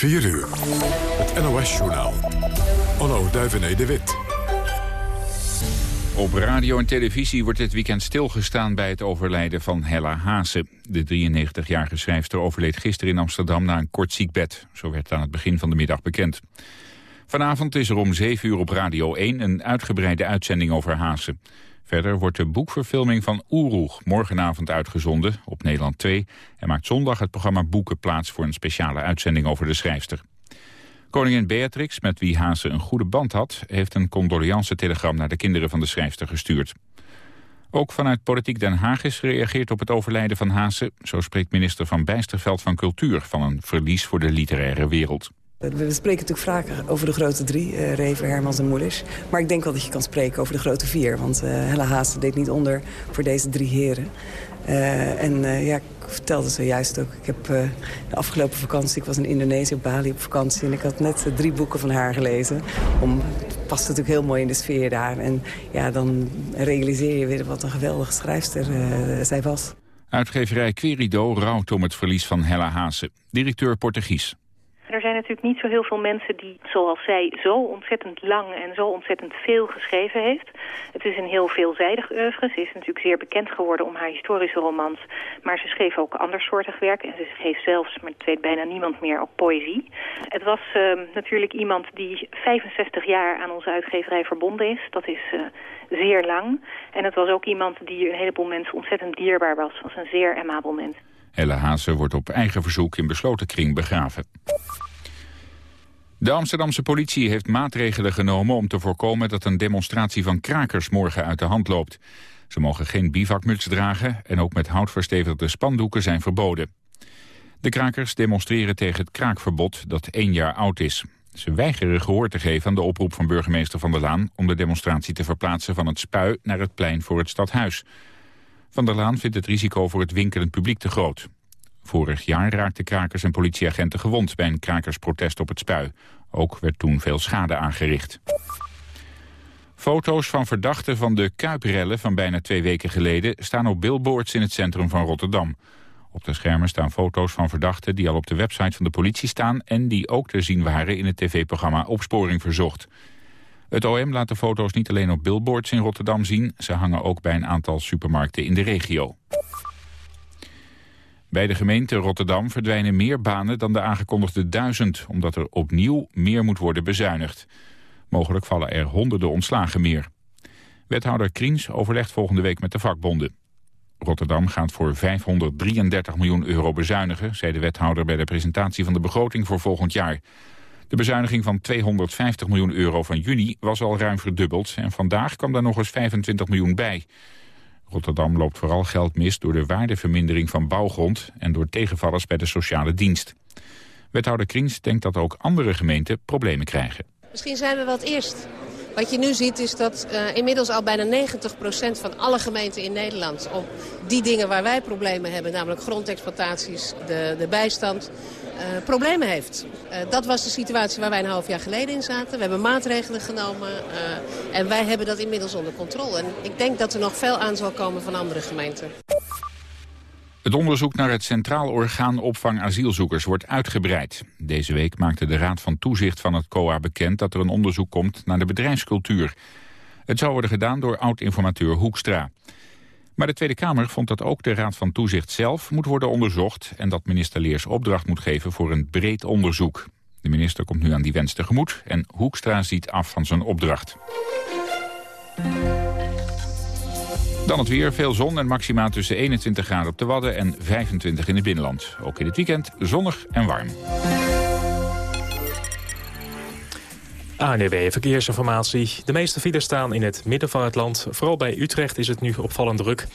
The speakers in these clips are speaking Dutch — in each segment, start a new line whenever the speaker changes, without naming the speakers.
4 uur. Het NOS-journaal. Onno Duivené de Wit.
Op radio en televisie wordt dit weekend stilgestaan bij het overlijden van Hella Haase. De 93-jarige schrijfster overleed gisteren in Amsterdam na een kort ziekbed. Zo werd aan het begin van de middag bekend. Vanavond is er om 7 uur op Radio 1 een uitgebreide uitzending over Haase. Verder wordt de boekverfilming van Oeroeg morgenavond uitgezonden op Nederland 2... en maakt zondag het programma Boeken plaats voor een speciale uitzending over de schrijfster. Koningin Beatrix, met wie Haase een goede band had... heeft een condoleance-telegram naar de kinderen van de schrijfster gestuurd. Ook vanuit Politiek Den Haag is gereageerd op het overlijden van Haase. Zo spreekt minister Van Bijsterveld van Cultuur... van een verlies voor de literaire wereld.
We spreken natuurlijk vaak over de grote drie, uh, Reven, Hermans en Moeders. Maar ik denk wel dat je kan spreken over de grote vier. Want uh, Hella Haase deed niet onder voor deze drie heren. Uh, en ja, ik vertelde zojuist ook. Ik heb de afgelopen vakantie, ik was in Indonesië op Bali op vakantie... en ik had net drie boeken van haar gelezen. Om, het past natuurlijk heel mooi in de sfeer daar. En ja, dan realiseer je weer wat een geweldige schrijfster zij was.
Uitgeverij Querido rouwt om het verlies van Hella Haase. Directeur Portugies.
Er zijn natuurlijk niet zo heel veel mensen die, zoals zij, zo ontzettend lang en zo ontzettend veel geschreven heeft. Het is een heel veelzijdig oeuvre. Ze is natuurlijk zeer bekend geworden om haar historische romans. Maar ze schreef ook andersoortig werk. En ze schreef zelfs, maar het weet bijna niemand meer, ook poëzie. Het was uh, natuurlijk iemand die 65 jaar aan onze uitgeverij verbonden is. Dat is uh, zeer lang. En het was ook iemand die een heleboel mensen ontzettend dierbaar was. was een zeer amabel mens.
Helle Haase wordt op eigen verzoek in besloten kring begraven. De Amsterdamse politie heeft maatregelen genomen om te voorkomen dat een demonstratie van krakers morgen uit de hand loopt. Ze mogen geen bivakmuts dragen en ook met hout verstevigde spandoeken zijn verboden. De krakers demonstreren tegen het kraakverbod dat één jaar oud is. Ze weigeren gehoor te geven aan de oproep van burgemeester Van der Laan... om de demonstratie te verplaatsen van het spui naar het plein voor het stadhuis. Van der Laan vindt het risico voor het winkelend publiek te groot. Vorig jaar raakten krakers en politieagenten gewond bij een krakersprotest op het spui. Ook werd toen veel schade aangericht. Foto's van verdachten van de Kuiprellen van bijna twee weken geleden... staan op billboards in het centrum van Rotterdam. Op de schermen staan foto's van verdachten die al op de website van de politie staan... en die ook te zien waren in het tv-programma Opsporing Verzocht. Het OM laat de foto's niet alleen op billboards in Rotterdam zien... ze hangen ook bij een aantal supermarkten in de regio. Bij de gemeente Rotterdam verdwijnen meer banen dan de aangekondigde duizend... omdat er opnieuw meer moet worden bezuinigd. Mogelijk vallen er honderden ontslagen meer. Wethouder Kriens overlegt volgende week met de vakbonden. Rotterdam gaat voor 533 miljoen euro bezuinigen... zei de wethouder bij de presentatie van de begroting voor volgend jaar. De bezuiniging van 250 miljoen euro van juni was al ruim verdubbeld... en vandaag kwam daar nog eens 25 miljoen bij... Rotterdam loopt vooral geld mis door de waardevermindering van bouwgrond... en door tegenvallers bij de sociale dienst. Wethouder Kriens denkt dat ook andere gemeenten problemen krijgen.
Misschien zijn we het eerst. Wat je nu ziet is dat uh, inmiddels al bijna 90% van alle gemeenten in Nederland... op die dingen waar wij problemen hebben, namelijk grondexploitaties, de, de bijstand... Uh, problemen heeft. Uh, dat was de situatie waar wij een half jaar geleden in zaten. We hebben maatregelen genomen uh, en wij hebben dat inmiddels onder controle. En ik denk dat er nog veel aan zal komen van andere gemeenten.
Het onderzoek naar het Centraal Orgaan Opvang Asielzoekers wordt uitgebreid. Deze week maakte de Raad van Toezicht van het COA bekend dat er een onderzoek komt naar de bedrijfscultuur. Het zou worden gedaan door oud-informateur Hoekstra. Maar de Tweede Kamer vond dat ook de Raad van Toezicht zelf moet worden onderzocht... en dat minister Leers opdracht moet geven voor een breed onderzoek. De minister komt nu aan die wens tegemoet en Hoekstra ziet af van zijn opdracht. Dan het weer, veel zon en maxima tussen 21 graden op de Wadden en 25 in het binnenland. Ook in het weekend zonnig en warm.
ANUW e Verkeersinformatie. De meeste files staan in het midden van het land. Vooral bij Utrecht is het nu opvallend druk.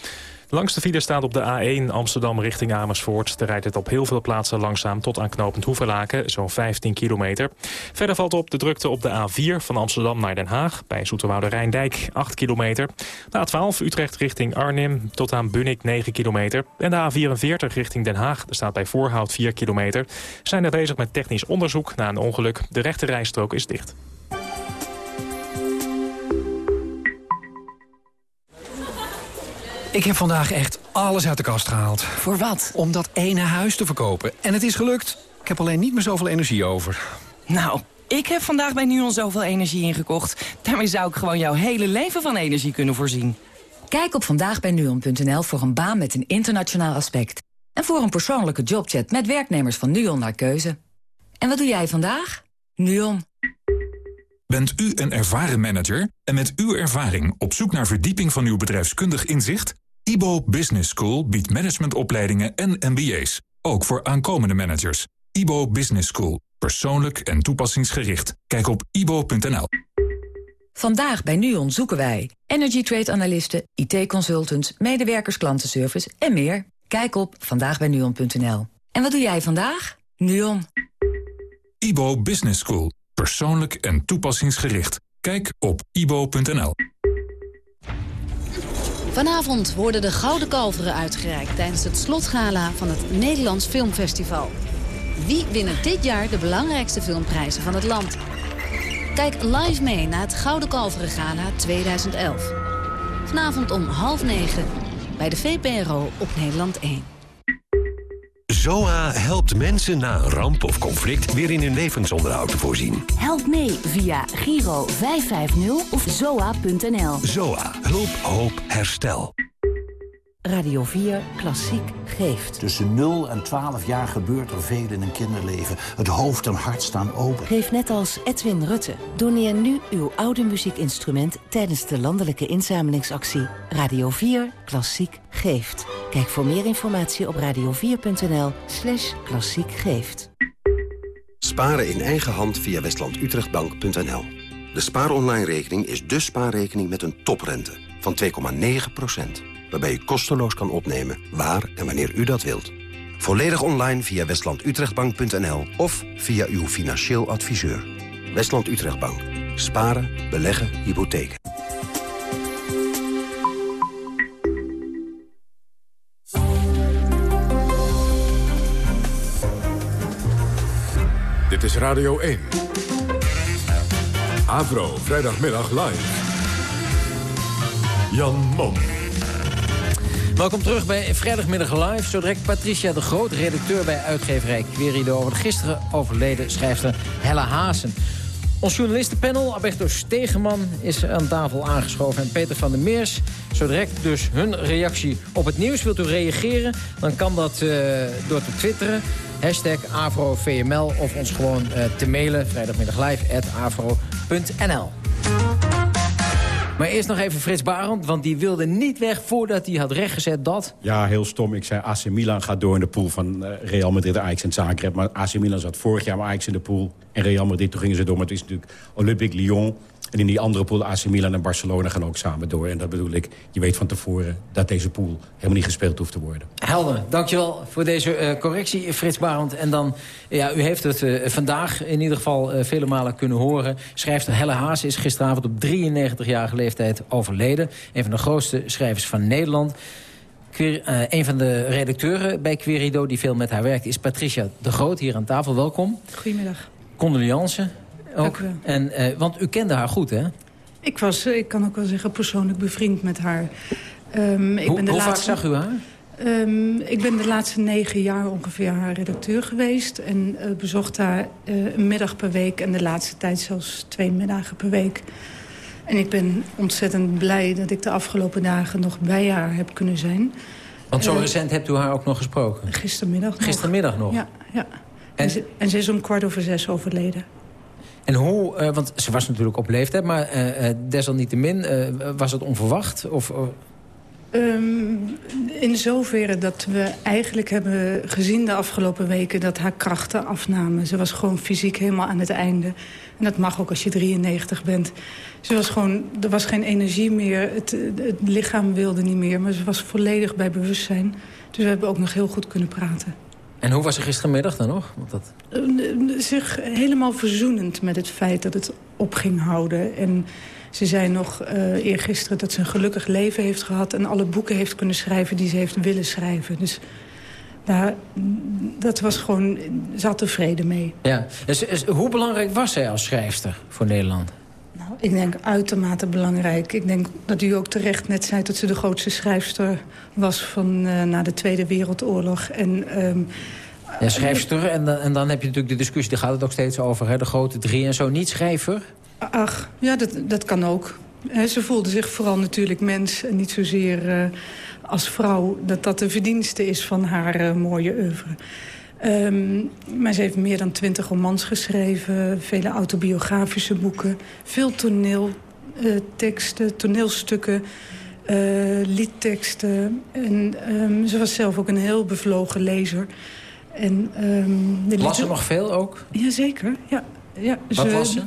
De langste file staat op de A1 Amsterdam richting Amersfoort. Daar rijdt het op heel veel plaatsen langzaam tot aan knooppunt Hoevelaken, zo'n 15 kilometer. Verder valt op de drukte op de A4 van Amsterdam naar Den Haag, bij Zoeterwoude Rijndijk, 8 kilometer. De A12 Utrecht richting Arnhem tot aan Bunnik, 9 kilometer. En de A44 richting Den Haag, daar staat bij Voorhout 4 kilometer. Zijn er bezig met technisch onderzoek na een ongeluk. De rechte rijstrook is dicht.
Ik heb vandaag echt alles uit de kast gehaald.
Voor wat?
Om dat ene huis te verkopen. En het is gelukt. Ik heb alleen niet meer zoveel energie over.
Nou, ik heb vandaag bij NUON zoveel energie ingekocht. Daarmee zou ik gewoon jouw hele leven van energie kunnen voorzien.
Kijk op vandaagbijnuon.nl voor een baan met een internationaal aspect. En voor een persoonlijke jobchat met werknemers van NUON naar keuze. En wat doe jij vandaag? NUON.
Bent u een ervaren manager en met uw ervaring op zoek naar verdieping van uw bedrijfskundig inzicht? IBO Business School biedt managementopleidingen en MBA's, ook voor aankomende managers. IBO Business School, persoonlijk en toepassingsgericht. Kijk op ibo.nl.
Vandaag bij NUON zoeken wij energy trade analisten, IT-consultants, medewerkers klantenservice en meer. Kijk op vandaagbijnuon.nl. En wat doe jij vandaag? NUON.
IBO Business School, persoonlijk en toepassingsgericht. Kijk op ibo.nl.
Vanavond worden de Gouden Kalveren uitgereikt... tijdens het slotgala van het Nederlands Filmfestival. Wie winnen dit jaar de belangrijkste filmprijzen van het land? Kijk live mee naar het Gouden Kalveren Gala 2011. Vanavond om half negen bij de VPRO op Nederland 1.
ZOA helpt mensen na een ramp of conflict weer in hun levensonderhoud te voorzien.
Help mee via Giro 550 of zoa.nl.
ZOA. Hulp, hoop, herstel.
Radio 4 Klassiek geeft.
Tussen 0 en 12 jaar gebeurt er veel in een kinderleven. Het hoofd en hart staan open.
Geef net als Edwin Rutte. Doneer nu uw oude muziekinstrument tijdens de landelijke inzamelingsactie Radio 4 Klassiek geeft. Kijk voor meer informatie op radio4.nl slash klassiek geeft.
Sparen in eigen hand via westlandutrechtbank.nl. De spaaronline-rekening is de spaarrekening met een toprente van 2,9 waarbij u kosteloos kan opnemen waar en wanneer u dat wilt. Volledig online via westlandutrechtbank.nl of via uw financieel adviseur. Westland Utrechtbank. Sparen, beleggen, hypotheken.
Dit is Radio 1. Avro, vrijdagmiddag live. Jan Mom.
Welkom terug bij Vrijdagmiddag Live. Zo direct Patricia de Groot, redacteur bij uitgeverij Querido... over de gisteren overleden schrijfster Hella Haasen. Ons journalistenpanel, Alberto Stegeman, is aan tafel aangeschoven. En Peter van der Meers. Zo direct dus hun reactie op het nieuws. Wilt u reageren? Dan kan dat uh, door te twitteren. Hashtag AfroVML of ons gewoon uh, te mailen. Vrijdagmiddag live at afro.nl. Maar eerst nog even Frits Barend, want die wilde niet weg voordat hij had rechtgezet dat...
Ja, heel stom. Ik zei AC Milan gaat door in de pool van eh, Real Madrid, Ajax en Zagreb. Maar AC Milan zat vorig jaar met Ajax in de pool. En Real Madrid, toen gingen ze door. Maar het is natuurlijk Olympique Lyon. En in die andere pool, AC Milan en Barcelona gaan ook samen door. En dat bedoel ik, je weet van tevoren dat deze pool helemaal niet gespeeld hoeft te worden.
Helder, dankjewel voor deze uh, correctie, Frits Barend. En dan, ja, u heeft het uh, vandaag in ieder geval uh, vele malen kunnen horen. Schrijfster Helle Haas is gisteravond op 93-jarige leeftijd overleden. Een van de grootste schrijvers van Nederland. Quer, een van de redacteuren bij Querido die veel met haar werkt... is Patricia de Groot, hier aan tafel. Welkom.
Goedemiddag.
Condoleance ook. En, uh, want u kende haar goed, hè?
Ik was, ik kan ook wel zeggen, persoonlijk bevriend met haar. Um, ik
hoe
ben de
hoe
laatste,
vaak zag u haar?
Um, ik ben de laatste negen jaar ongeveer haar redacteur geweest. En uh, bezocht haar uh, een middag per week. En de laatste tijd zelfs twee middagen per week. En ik ben ontzettend blij dat ik de afgelopen dagen nog bij haar heb kunnen zijn.
Want zo recent hebt u haar ook nog gesproken?
Gistermiddag nog.
Gistermiddag nog?
Ja, ja. En, en, ze, en ze is om kwart over zes overleden.
En hoe, uh, want ze was natuurlijk op leeftijd, maar uh, desalniettemin, uh, was het onverwacht? Of,
um, in zoverre dat we eigenlijk hebben gezien de afgelopen weken... dat haar krachten afnamen. Ze was gewoon fysiek helemaal aan het einde. En dat mag ook als je 93 bent. Ze was gewoon, er was geen energie meer, het lichaam wilde niet meer... maar ze was volledig bij bewustzijn. Dus we hebben ook nog heel goed kunnen praten.
En hoe was ze gistermiddag dan nog? Want dat...
Zich helemaal verzoenend met het feit dat het op ging houden. En ze zei nog uh, eergisteren dat ze een gelukkig leven heeft gehad... en alle boeken heeft kunnen schrijven die ze heeft willen schrijven. Dus daar, dat was gewoon... Ze had tevreden mee.
Ja. Dus, dus, hoe belangrijk was zij als schrijfster voor Nederland?
Nou, ik denk uitermate belangrijk. Ik denk dat u ook terecht net zei dat ze de grootste schrijfster was van uh, na de Tweede Wereldoorlog. En um,
Ja, schrijfster. En dan, en dan heb je natuurlijk de discussie, daar gaat het ook steeds over. Hè, de grote drie en zo. Niet schrijver?
Ach, ja, dat, dat kan ook. Ze voelde zich vooral natuurlijk mens en niet zozeer uh, als vrouw... dat dat de verdienste is van haar uh, mooie oeuvre. Um, maar ze heeft meer dan twintig romans geschreven, vele autobiografische boeken... veel toneelteksten, uh, toneelstukken, liedteksten. En um, ze was zelf ook een heel bevlogen lezer... En, um,
Las ze nog veel ook?
Jazeker, ja. ja
Wat
ze,
was ze?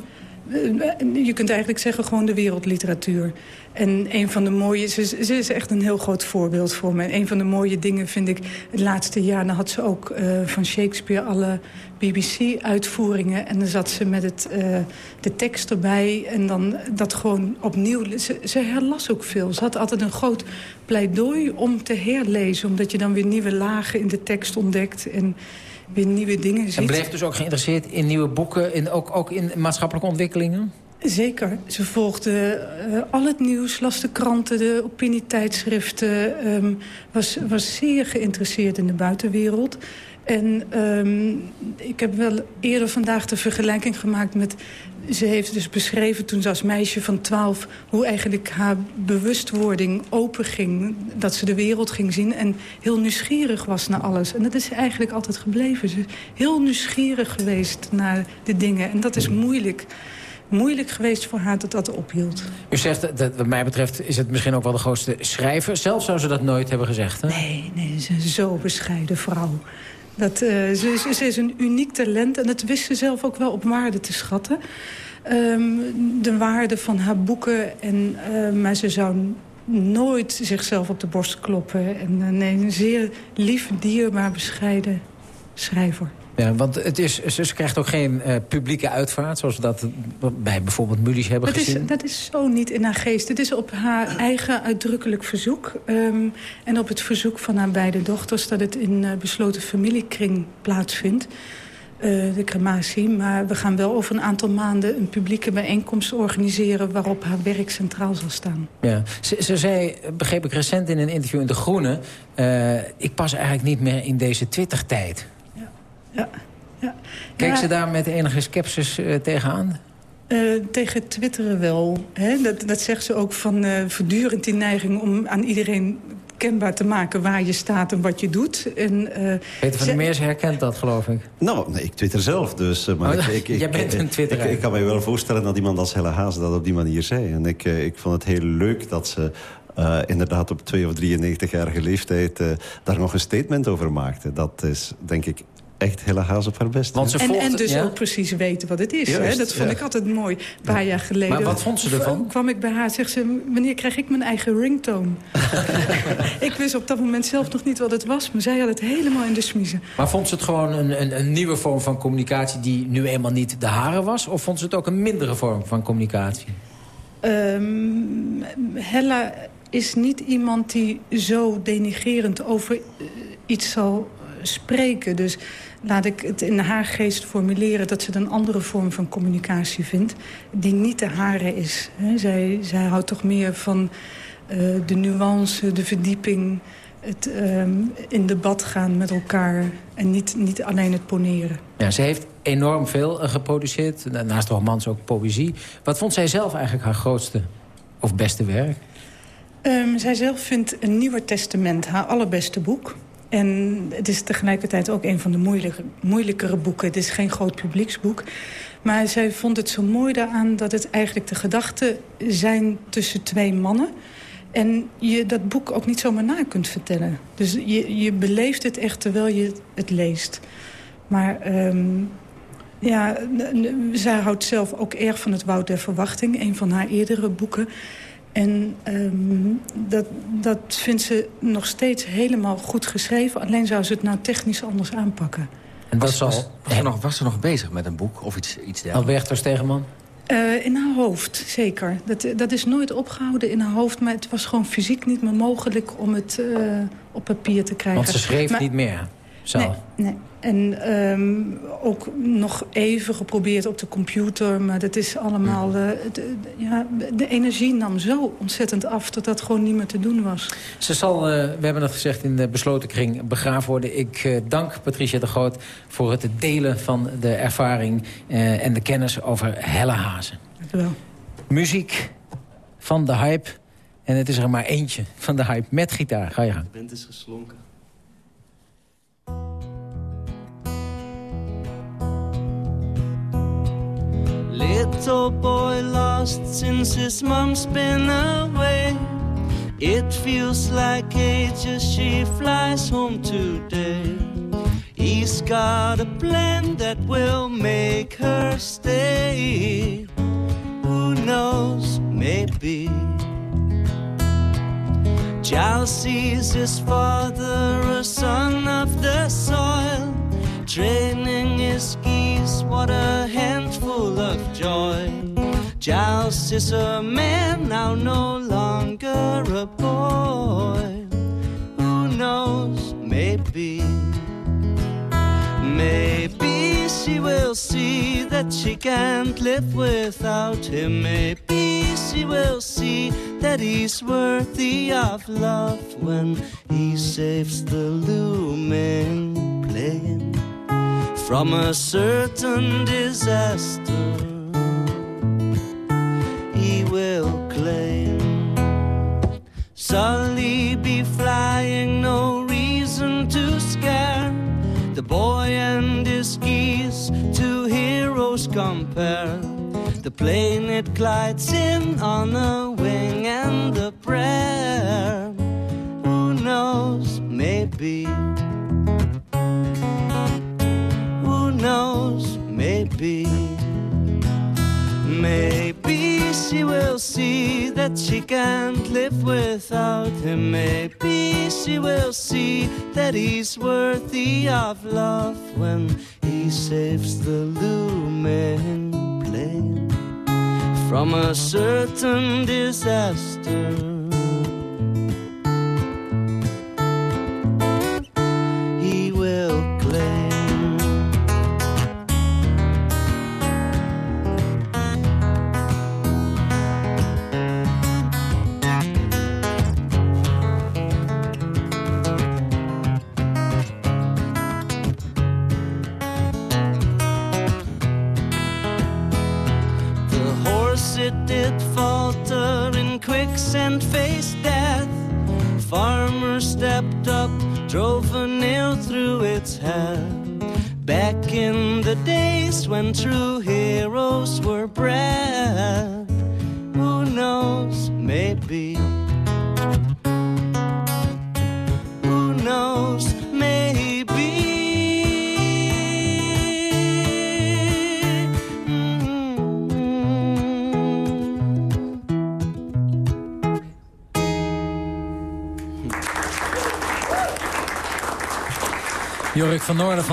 Je kunt eigenlijk zeggen gewoon de wereldliteratuur. En een van de mooie... Ze, ze, is echt een heel groot voorbeeld voor me. En een van de mooie dingen vind ik... Het laatste jaar dan had ze ook uh, van Shakespeare alle BBC-uitvoeringen. En dan zat ze met het, uh, de tekst erbij. En dan dat gewoon opnieuw... Ze, ze herlas ook veel. Ze had altijd een groot pleidooi om te herlezen. Omdat je dan weer nieuwe lagen in de tekst ontdekt. En weer nieuwe dingen ziet.
En bleef dus ook geïnteresseerd in nieuwe boeken, in, ook, ook in maatschappelijke ontwikkelingen?
Zeker. Ze volgde uh, al het nieuws, las de kranten, de opinietijdschriften. Um, was, was zeer geïnteresseerd in de buitenwereld. En um, ik heb wel eerder vandaag de vergelijking gemaakt met... Ze heeft dus beschreven toen ze als meisje van 12... hoe eigenlijk haar bewustwording open ging. Dat ze de wereld ging zien en heel nieuwsgierig was naar alles. En dat is eigenlijk altijd gebleven. Ze is heel nieuwsgierig geweest naar de dingen. En dat is moeilijk moeilijk geweest voor haar dat dat ophield.
U zegt, dat, wat mij betreft is het misschien ook wel de grootste schrijver. Zelf zou ze dat nooit hebben gezegd, hè?
Nee, nee, ze is zo bescheiden vrouw. Dat, uh, ze, ze, is een uniek talent en dat wist ze zelf ook wel op waarde te schatten. Um, de waarde van haar boeken, en, uh, maar ze zou nooit zichzelf op de borst kloppen. En, uh, nee, een zeer lief, dierbaar, bescheiden schrijver.
Ja, want het is, ze krijgt ook geen uh, publieke uitvaart... zoals we dat bij bijvoorbeeld Mulisch hebben
dat
gezien.
Is, dat is zo niet in haar geest. Het is op haar eigen uitdrukkelijk verzoek. Um, en op het verzoek van haar beide dochters... dat het in uh, besloten familiekring plaatsvindt. Uh, de crematie. Maar we gaan wel over een aantal maanden een publieke bijeenkomst organiseren... waarop haar werk centraal zal staan.
Ja. Ze, ze zei, begreep ik recent in een interview in De Groene... ik pas eigenlijk niet meer in deze Twitter-tijd.
Ja, ja. Ja,
ze daar met enige sceptisch uh, tegenaan?
Uh, tegen twitteren wel. Hè? Dat, dat zegt ze ook van uh, voortdurend die neiging om aan iedereen kenbaar te maken waar je staat en wat je doet. En, uh,
Peter van der Meers herkent dat, geloof ik.
Nou, nee, ik twitter zelf. Dus, uh, maar
oh,
ik, ik,
jij bent een twitteraar.
Ik, ik, kan me wel voorstellen dat iemand als Helle Haas dat op die manier zei. En ik, ik vond het heel leuk dat ze... Uh, inderdaad op 2 of 93-jarige leeftijd uh, daar nog een statement over maakte. Dat is, denk ik, echt hele haas op haar best.
Want ze en, en dus ja? ook precies weten wat het is. Juist, hè? Dat vond ja. ik altijd mooi. Een paar jaar geleden...
Maar wat vond ze ervan?
kwam ik bij haar en zegt ze... wanneer krijg ik mijn eigen ringtone? ik wist op dat moment zelf nog niet wat het was. Maar zij had het helemaal in de smiezen.
Maar vond ze het gewoon een, een, een nieuwe vorm van communicatie... die nu eenmaal niet de hare was? Of vond ze het ook een mindere vorm van communicatie?
Um, Hella is niet iemand die zo denigerend over uh, iets zal spreken. Dus laat ik het in haar geest formuleren... dat ze een andere vorm van communicatie vindt... die niet de hare is. Zij, zij houdt toch meer van uh, de nuance, de verdieping... het um, in debat gaan met elkaar en niet, niet alleen het poneren.
Ja, ze heeft enorm veel uh, geproduceerd. Naast romans ook poëzie. Wat vond zij zelf eigenlijk haar grootste of beste werk?
Um, zij zelf vindt een Nieuwe Testament haar allerbeste boek. En het is tegelijkertijd ook een van de moeilijke, moeilijkere boeken. Het is geen groot publieksboek. Maar zij vond het zo mooi daaraan dat het eigenlijk de gedachten zijn tussen twee mannen. En je dat boek ook niet zomaar na kunt vertellen. Dus je, je beleeft het echt terwijl je het leest. Maar um, ja, zij houdt zelf ook erg van het Woud der Verwachting. Een van haar eerdere boeken. En um, dat, dat vindt ze nog steeds helemaal goed geschreven. Alleen zou ze het nou technisch anders aanpakken.
En
was, was, was, ze nog, was ze nog bezig met een boek of iets, iets dergelijks?
Alberto Stegeman?
Uh, in haar hoofd, zeker. Dat, dat is nooit opgehouden in haar hoofd. Maar het was gewoon fysiek niet meer mogelijk om het uh, op papier te krijgen.
Want ze schreef
maar,
niet meer zelf?
Nee, nee. En ehm, ook nog even geprobeerd op de computer. Maar dat is allemaal... Uh, de, ja, de energie nam zo ontzettend af dat dat gewoon niet meer te doen was.
Ze zal, uh, we hebben het gezegd, in de besloten kring begraven worden. Ik uh, dank Patricia de Groot voor het delen van de ervaring... en de kennis over Helle Hazen.
Dank u wel.
Muziek van de hype. En het is er maar eentje van de hype met gitaar. Ga je gang.
De band is geslonken.
Little boy lost since his mom's been away. It feels like ages she flies home today. He's got a plan that will make her stay. Who knows, maybe. Giles sees his father, a son of the soil, training his geese. What a handful of joy. Giles is a man now, no longer a boy. Who knows, maybe. Maybe she will see that she can't live without him. Maybe she will see that he's worthy of love when he saves the looming plane from a certain disaster. He will claim Sully be flying, no reason to scare the boy and his geese, two heroes compare. The plane it glides in on a wing and a prayer. Who knows, maybe. Knows, maybe. Maybe she will see that she can't live without him. Maybe she will see that he's worthy of love when he saves the looming plane from a certain disaster.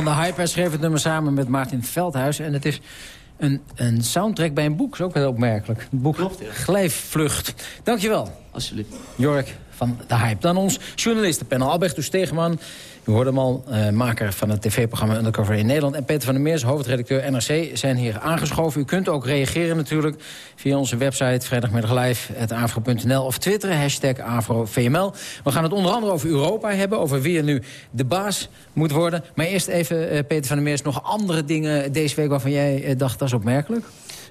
De Hype. Hij schreef het nummer samen met Maartin Veldhuis. En het is een, een soundtrack bij een boek. Dat is ook heel opmerkelijk. Het boek
Klopt, ja.
Glijfvlucht. Dankjewel.
Alsjeblieft.
Jorik van de Hype. Dan ons journalistenpanel. Albertus Stegeman, u hoorde hem al, eh, maker van het tv-programma Undercover in Nederland. En Peter van der Meers, hoofdredacteur NRC, zijn hier aangeschoven. U kunt ook reageren natuurlijk via onze website vrijdagmiddaglive.afro.nl of twitteren, hashtag AfroVML. We gaan het onder andere over Europa hebben, over wie er nu de baas moet worden. Maar eerst even, eh, Peter van der Meers, nog andere dingen deze week waarvan jij eh, dacht, dat is opmerkelijk?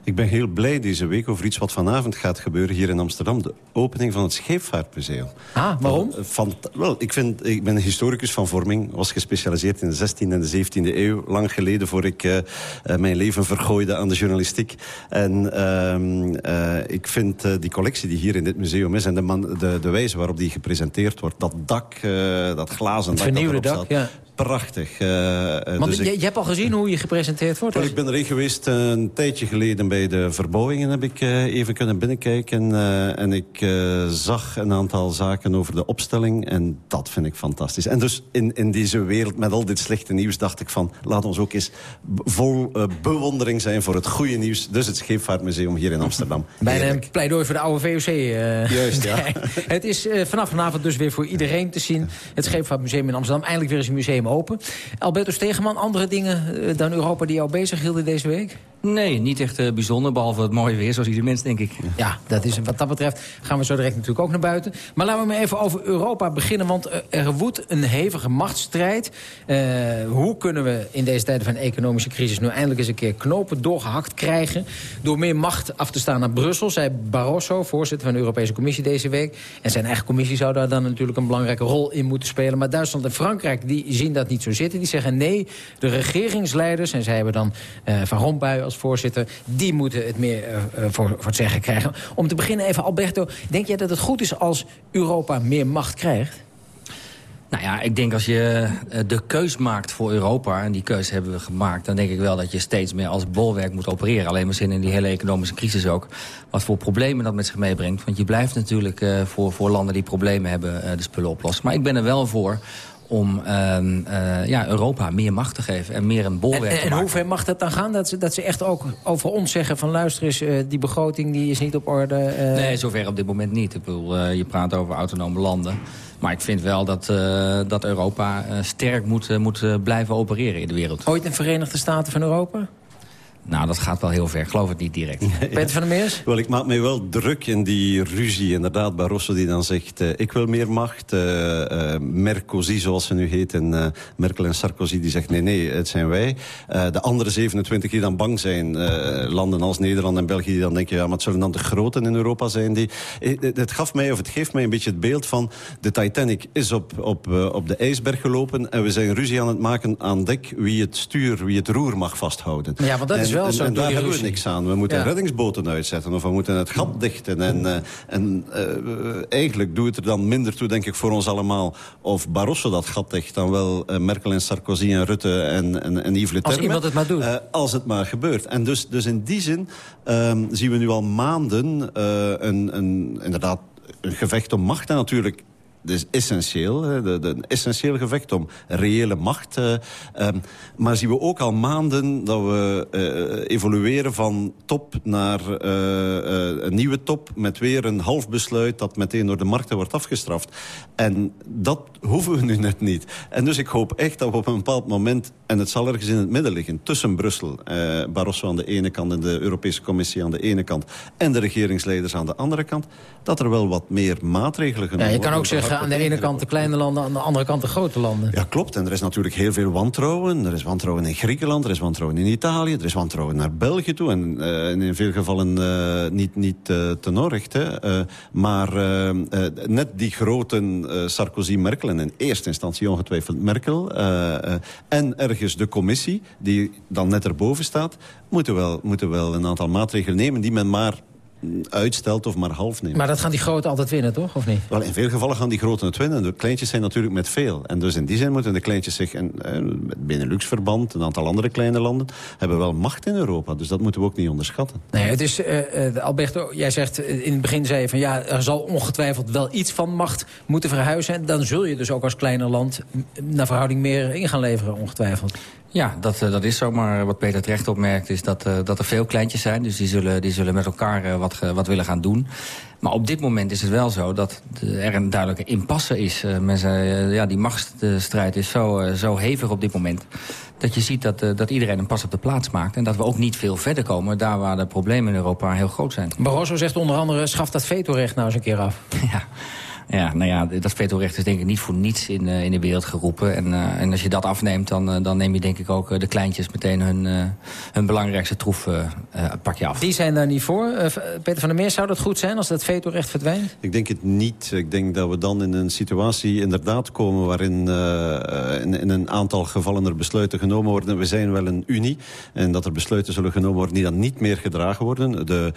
Ik ben heel blij deze week over iets wat vanavond gaat gebeuren hier in Amsterdam. De opening van het Scheepvaartmuseum.
Ah, waarom?
Van, wel, ik, vind, ik ben een historicus van vorming. Was gespecialiseerd in de 16e en de 17e eeuw. Lang geleden voor ik uh, mijn leven vergooide aan de journalistiek. En uh, uh, ik vind die collectie die hier in dit museum is... en de, man, de, de wijze waarop die gepresenteerd wordt... dat dak, dat glazen
het
dak dat
vernieuwde
erop
dak,
staat,
ja.
Prachtig.
Want
dus
je, je hebt al gezien hoe je gepresenteerd wordt?
ik ben erin geweest een tijdje geleden bij de verbouwingen. Heb ik even kunnen binnenkijken. en ik zag een aantal zaken over de opstelling. En dat vind ik fantastisch. En dus in, in deze wereld met al dit slechte nieuws dacht ik van... laat ons ook eens vol bewondering zijn voor het goede nieuws. Dus het Scheepvaartmuseum hier in Amsterdam.
Bijna een pleidooi voor de oude VOC.
Juist, ja.
het is vanaf vanavond dus weer voor iedereen te zien. Het Scheepvaartmuseum in Amsterdam. Eindelijk weer eens een museum systeem open. Alberto Stegeman, andere dingen eh, dan Europa die jou bezig hielden deze week?
Nee, niet echt uh, bijzonder, behalve het mooie weer, zoals ieder mens, denk ik.
Ja, dat is, wat dat betreft gaan we zo direct natuurlijk ook naar buiten. Maar laten we maar even over Europa beginnen, want er woedt een hevige machtsstrijd. Uh, hoe kunnen we in deze tijden van economische crisis... nu eindelijk eens een keer knopen doorgehakt krijgen... door meer macht af te staan naar Brussel, zei Barroso, voorzitter van de Europese Commissie deze week. En zijn eigen commissie zou daar dan natuurlijk een belangrijke rol in moeten spelen. Maar Duitsland en Frankrijk die zien dat niet zo zitten. Die zeggen nee, de regeringsleiders, en zij hebben dan uh, Van Rompuy als voorzitter... die moeten het meer uh, voor, voor het zeggen krijgen. Om te beginnen even, Alberto, denk jij dat het goed is als Europa meer macht krijgt?
Nou ja, ik denk als je de keus maakt voor Europa... en die keus hebben we gemaakt... dan denk ik wel dat je steeds meer als bolwerk moet opereren. Alleen maar zin in die hele economische crisis ook. Wat voor problemen dat met zich meebrengt. Want je blijft natuurlijk voor, voor landen die problemen hebben... De spullen oplossen. Maar ik ben er wel voor om uh, uh, ja, Europa meer macht te geven en meer een bolwerk
en,
en,
te maken. En hoe ver mag dat dan gaan? Dat ze, dat ze echt ook over ons zeggen van luister eens, uh, die begroting die is niet op orde?
Nee, zover op dit moment niet. Ik bedoel, je praat over autonome landen. Maar ik vind wel dat, dat Europa sterk moet, moet blijven opereren in de wereld.
Ooit een Verenigde Staten van Europa?
Nou, dat gaat wel heel ver. Ik geloof het niet direct.
Ja. Peter van der Meers?
Wel, ik maak mij wel druk in die ruzie. Inderdaad, Barroso die dan zegt... Uh, ik wil meer macht. Uh, uh, Mercosi, zoals ze nu heet. En Merkel en Sarkozy die zegt... nee, nee, het zijn wij. de andere 27 die dan bang zijn. landen als Nederland en België die dan denken... ja, maar het zullen dan de groten in Europa zijn. Die, het, gaf mij, of het geeft mij een beetje het beeld van... de Titanic is op, op, op de ijsberg gelopen... en we zijn ruzie aan het maken aan dek... wie het stuur, wie het roer mag vasthouden.
Ja, want dat is wel
en,
zo.
en daar hebben we niks aan. We moeten ja. reddingsboten uitzetten of we moeten het gat dichten. En, uh, en uh, eigenlijk doet het er dan minder toe, denk ik, voor ons allemaal... of Barroso dat gat dicht dan wel uh, Merkel en Sarkozy en Rutte en, en, en Yves Le
Als iemand het maar doet.
als het maar gebeurt. En dus, dus in die zin um, zien we nu al maanden een, een, inderdaad een gevecht om macht. En natuurlijk is essentieel. Een essentieel gevecht om reële macht. Uh, um, maar zien we ook al maanden dat we uh, evolueren van top naar uh, een nieuwe top... met weer een half besluit dat meteen door de markten wordt afgestraft. En dat hoeven we nu net niet. En dus ik hoop echt dat we op een bepaald moment... en het zal ergens in het midden liggen, tussen Brussel... Barroso aan de ene kant en de Europese Commissie aan de ene kant... en de regeringsleiders aan de andere kant... dat er wel wat meer maatregelen genomen
ja, je kan ook zeggen aan de ene kant de kleine landen, aan de andere kant de grote landen.
Ja, klopt. En er is natuurlijk heel veel wantrouwen. Er is wantrouwen in Griekenland, er is wantrouwen in Italië... er is wantrouwen naar België toe. En uh, in veel gevallen uh, niet, niet uh, ten. Uh, maar net die grote Sarkozy, Merkel... en in eerste instantie ongetwijfeld Merkel... en ergens de commissie, die dan net erboven staat... moeten wel, moeten wel een aantal maatregelen nemen die men maar uitstelt of maar half neemt.
Maar dat gaan die grote altijd winnen, toch? Of niet?
Wel, in veel gevallen gaan die grote het winnen. De kleintjes zijn natuurlijk met veel. En dus in die zin moeten de kleintjes zich... En, eh, het Benelux-verband, een aantal andere kleine landen... hebben wel macht in Europa. Dus dat moeten we ook niet onderschatten.
Nee, het is... Uh, uh, Alberto, jij zegt in het begin zei je van... ja, er zal ongetwijfeld wel iets van macht moeten verhuizen. En dan zul je dus ook als kleiner land... naar verhouding meer in gaan leveren, ongetwijfeld.
Ja, dat, dat is zo. Maar wat Peter terecht opmerkt is dat, uh, dat er veel kleintjes zijn. Dus die zullen, die zullen met elkaar uh, wat, wat willen gaan doen. Maar op dit moment is het wel zo dat er een duidelijke impasse is. mensen, ja, die machtsstrijd is zo, zo hevig op dit moment. Dat je ziet dat, dat iedereen een pas op de plaats maakt. En dat we ook niet veel verder komen. Daar waar de problemen in Europa heel groot zijn.
Barroso zegt onder andere, schaf dat vetorecht nou eens een keer af.
Ja. Ja, nou ja, dat vetorecht is denk ik niet voor niets in, uh, in de wereld geroepen. En, uh, en als je dat afneemt, dan, uh, dan neem je denk ik ook de kleintjes meteen hun, hun belangrijkste troef pak je af.
Die zijn daar niet voor. Peter van der Meer, zou dat goed zijn als dat vetorecht verdwijnt?
Ik denk het niet. Ik denk dat we dan in een situatie inderdaad komen waarin in, in, een aantal gevallen er besluiten genomen worden. We zijn wel een unie en dat er besluiten zullen genomen worden die dan niet meer gedragen worden. De,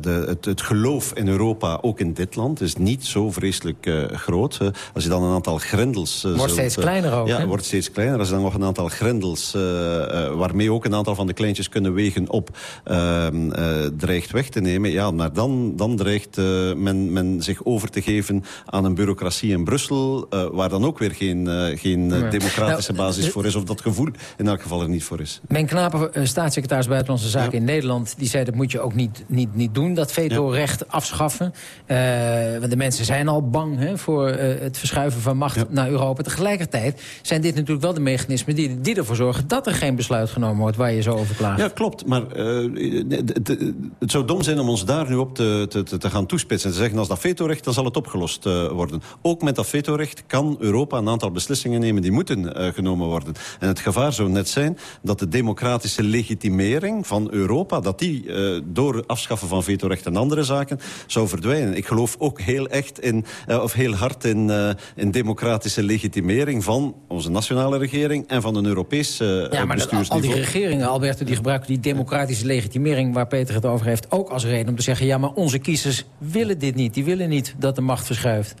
de, het, het geloof in Europa, ook in dit land, is niet niet zo vreselijk uh, groot. Als je dan een aantal grendels...
Uh, wordt steeds kleiner ook,
Ja, wordt steeds kleiner. Als je dan nog een aantal grendels... waarmee ook een aantal van de kleintjes kunnen wegen op ehm, dreigt weg te nemen... ja, maar dan, dan dreigt men, men zich over te geven aan een bureaucratie in Brussel... waar dan ook weer geen, geen democratische nou, basis voor is... of dat gevoel in elk geval er niet voor is.
Mijn knapen, staatssecretaris Buitenlandse Zaken in Nederland... die zei dat moet je ook niet, niet, niet doen, dat veto-recht afschaffen. want de mensen zijn al bang hè, voor het verschuiven van macht naar Europa. Tegelijkertijd zijn dit natuurlijk wel de mechanismen die, die ervoor zorgen... dat er geen besluit genomen wordt waar je zo over klaagt.
Ja, klopt. Maar uh, het zou dom zijn om ons daar nu op te, te, te gaan toespitsen. En te zeggen, als dat vetorecht, dan zal het opgelost uh, worden. Ook met dat vetorecht kan Europa een aantal beslissingen nemen... die moeten genomen worden. En het gevaar zou net zijn dat de democratische legitimering van Europa... dat die door afschaffen van vetorecht en andere zaken zou verdwijnen. Ik geloof ook heel echt in, of heel hard in, in democratische legitimering van onze nationale regering en van een Europese
ja, maar al die regeringen, Alberto, die gebruiken die democratische legitimering... waar Peter het over heeft, ook als reden om te zeggen... ja, maar onze kiezers willen dit niet. Die willen niet dat de macht verschuift.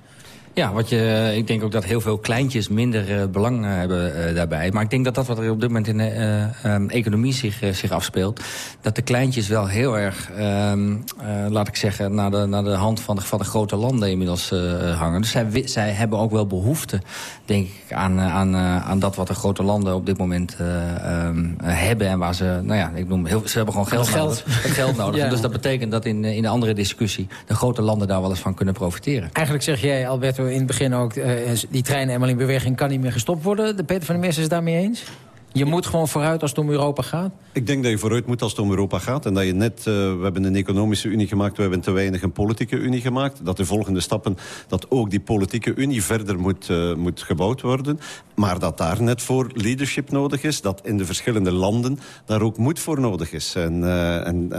Ja, wat je, ik denk ook dat heel veel kleintjes minder uh, belang uh, hebben uh, daarbij. Maar ik denk dat dat wat er op dit moment in de um, economie zich, zich afspeelt... dat de kleintjes wel heel erg, um, laat ik zeggen... naar de, naar de hand van de, van de grote landen inmiddels hangen. Dus zij, zij hebben ook wel behoefte, denk ik, aan, aan, aan dat wat de grote landen op dit moment um, hebben. En waar ze, nou ja, ik noem, heel, ze hebben gewoon geld,
geld.
nodig. geld nodig. ja. Dus dat betekent dat in, in de andere discussie... de grote landen daar wel eens van kunnen profiteren.
Eigenlijk zeg jij, Alberto in het begin ook... Uh, die trein helemaal in beweging kan niet meer gestopt worden. De Peter van der Meers is het daarmee eens? Je moet gewoon vooruit als het om Europa gaat?
Ik denk dat je vooruit moet als het om Europa gaat. En dat je net, uh, we hebben een economische unie gemaakt... we hebben te weinig een politieke unie gemaakt. Dat de volgende stappen, dat ook die politieke unie verder moet, uh, moet gebouwd worden. Maar dat daar net voor leadership nodig is. Dat in de verschillende landen daar ook moed voor nodig is. En, uh, en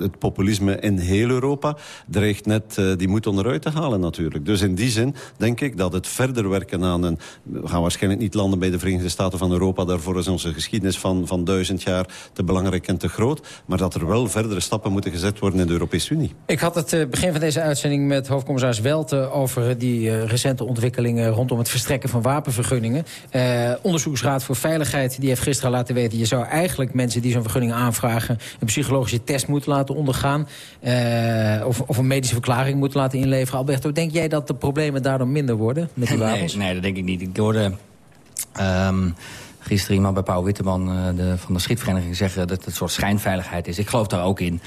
het populisme in heel Europa dreigt net die moed onderuit te halen natuurlijk. Dus in die zin denk ik dat het verder werken aan een... we gaan waarschijnlijk niet landen bij de Verenigde Staten van Europa. Daarvoor is onze geschiedenis van, van duizend jaar te belangrijk en te groot. Maar dat er wel verdere stappen moeten gezet worden in de Europese Unie.
Ik had het uh, begin van deze uitzending met hoofdcommissaris Welte... over die uh, recente ontwikkelingen rondom het verstrekken van wapenvergunningen. Uh, Onderzoeksraad voor Veiligheid die heeft gisteren laten weten... je zou eigenlijk mensen die zo'n vergunning aanvragen... een psychologische test moeten laten ondergaan. of, of een medische verklaring moeten laten inleveren. Alberto, denk jij dat de problemen daardoor minder worden met die wapens?
Nee, nee dat denk ik niet. Ik hoorde... Um, gisteren iemand bij Pauw Witteman uh, de, van de schietvereniging zeggen... dat het een soort schijnveiligheid is. Ik geloof daar ook in.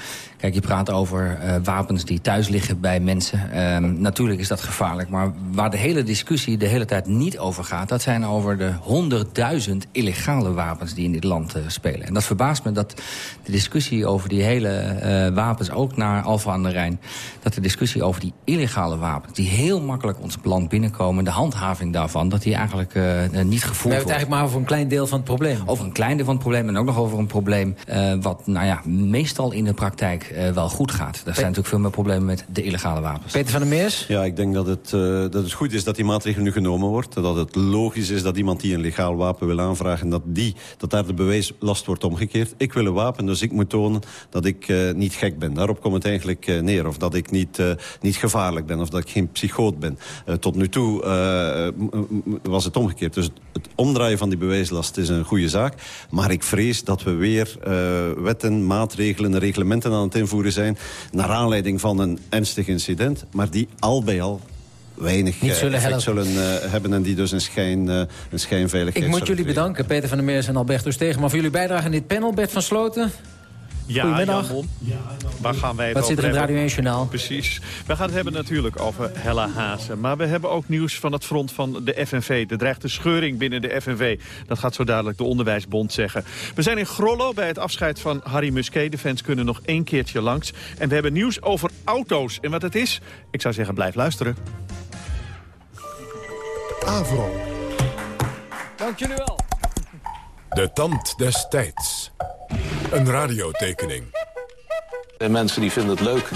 Kijk, je praat over uh, wapens die thuis liggen bij mensen. Um, natuurlijk is dat gevaarlijk. Maar waar de hele discussie de hele tijd niet over gaat... dat zijn over de honderdduizend illegale wapens die in dit land uh, spelen. En dat verbaast me dat de discussie over die hele wapens... ook naar Alfa aan de Rijn... dat de discussie over die illegale wapens... die heel makkelijk ons land binnenkomen... de handhaving daarvan, dat die eigenlijk niet gevoeld wordt. We
hebben het eigenlijk maar over een klein deel van het probleem.
Over een klein deel van het probleem en ook nog over een probleem... Wat nou ja, meestal in de praktijk uh, wel goed gaat. Er zijn natuurlijk veel meer problemen met de illegale wapens.
Peter van der Meers?
Ja, ik denk dat het, uh, dat het goed is dat die maatregel nu genomen wordt. Dat het logisch is dat iemand die een legaal wapen wil aanvragen... dat, die, dat daar de bewijslast wordt omgekeerd. Ik wil een wapen, dus ik moet tonen dat ik niet gek ben. Daarop komt het eigenlijk neer. Of dat ik niet, niet gevaarlijk ben, of dat ik geen psychoot ben. tot nu toe was het omgekeerd. Dus het, het omdraaien van die bewijslast is een goede zaak. Maar ik vrees dat we weer uh, wetten, maatregelen, reglementen aan het invoeren zijn... naar aanleiding van een ernstig incident, maar die al bij al weinig Niet zullen, effect zullen uh, hebben... en die dus een, schijn, uh, een schijnveiligheid
Ik moet jullie bedanken, Peter van der Meers en Alberto Stegeman... voor jullie bijdrage in dit panel. Bert van Sloten,
ja,
Goedemiddag.
Ja, Waar gaan wij het
Wat zit er in
het
Radio 1 Journaal?
Precies. We gaan het hebben natuurlijk over Hella Hazen. Maar we hebben ook nieuws van het front van de FNV. Er dreigt een scheuring binnen de FNV. Dat gaat zo dadelijk de Onderwijsbond zeggen. We zijn in Grollo bij het afscheid van Harry Musquet. De fans kunnen nog één keertje langs. En we hebben nieuws over auto's. En wat het is, ik zou zeggen blijf luisteren.
Avro.
Dank jullie wel.
De tand des tijds. Een radiotekening.
En mensen die vinden het leuk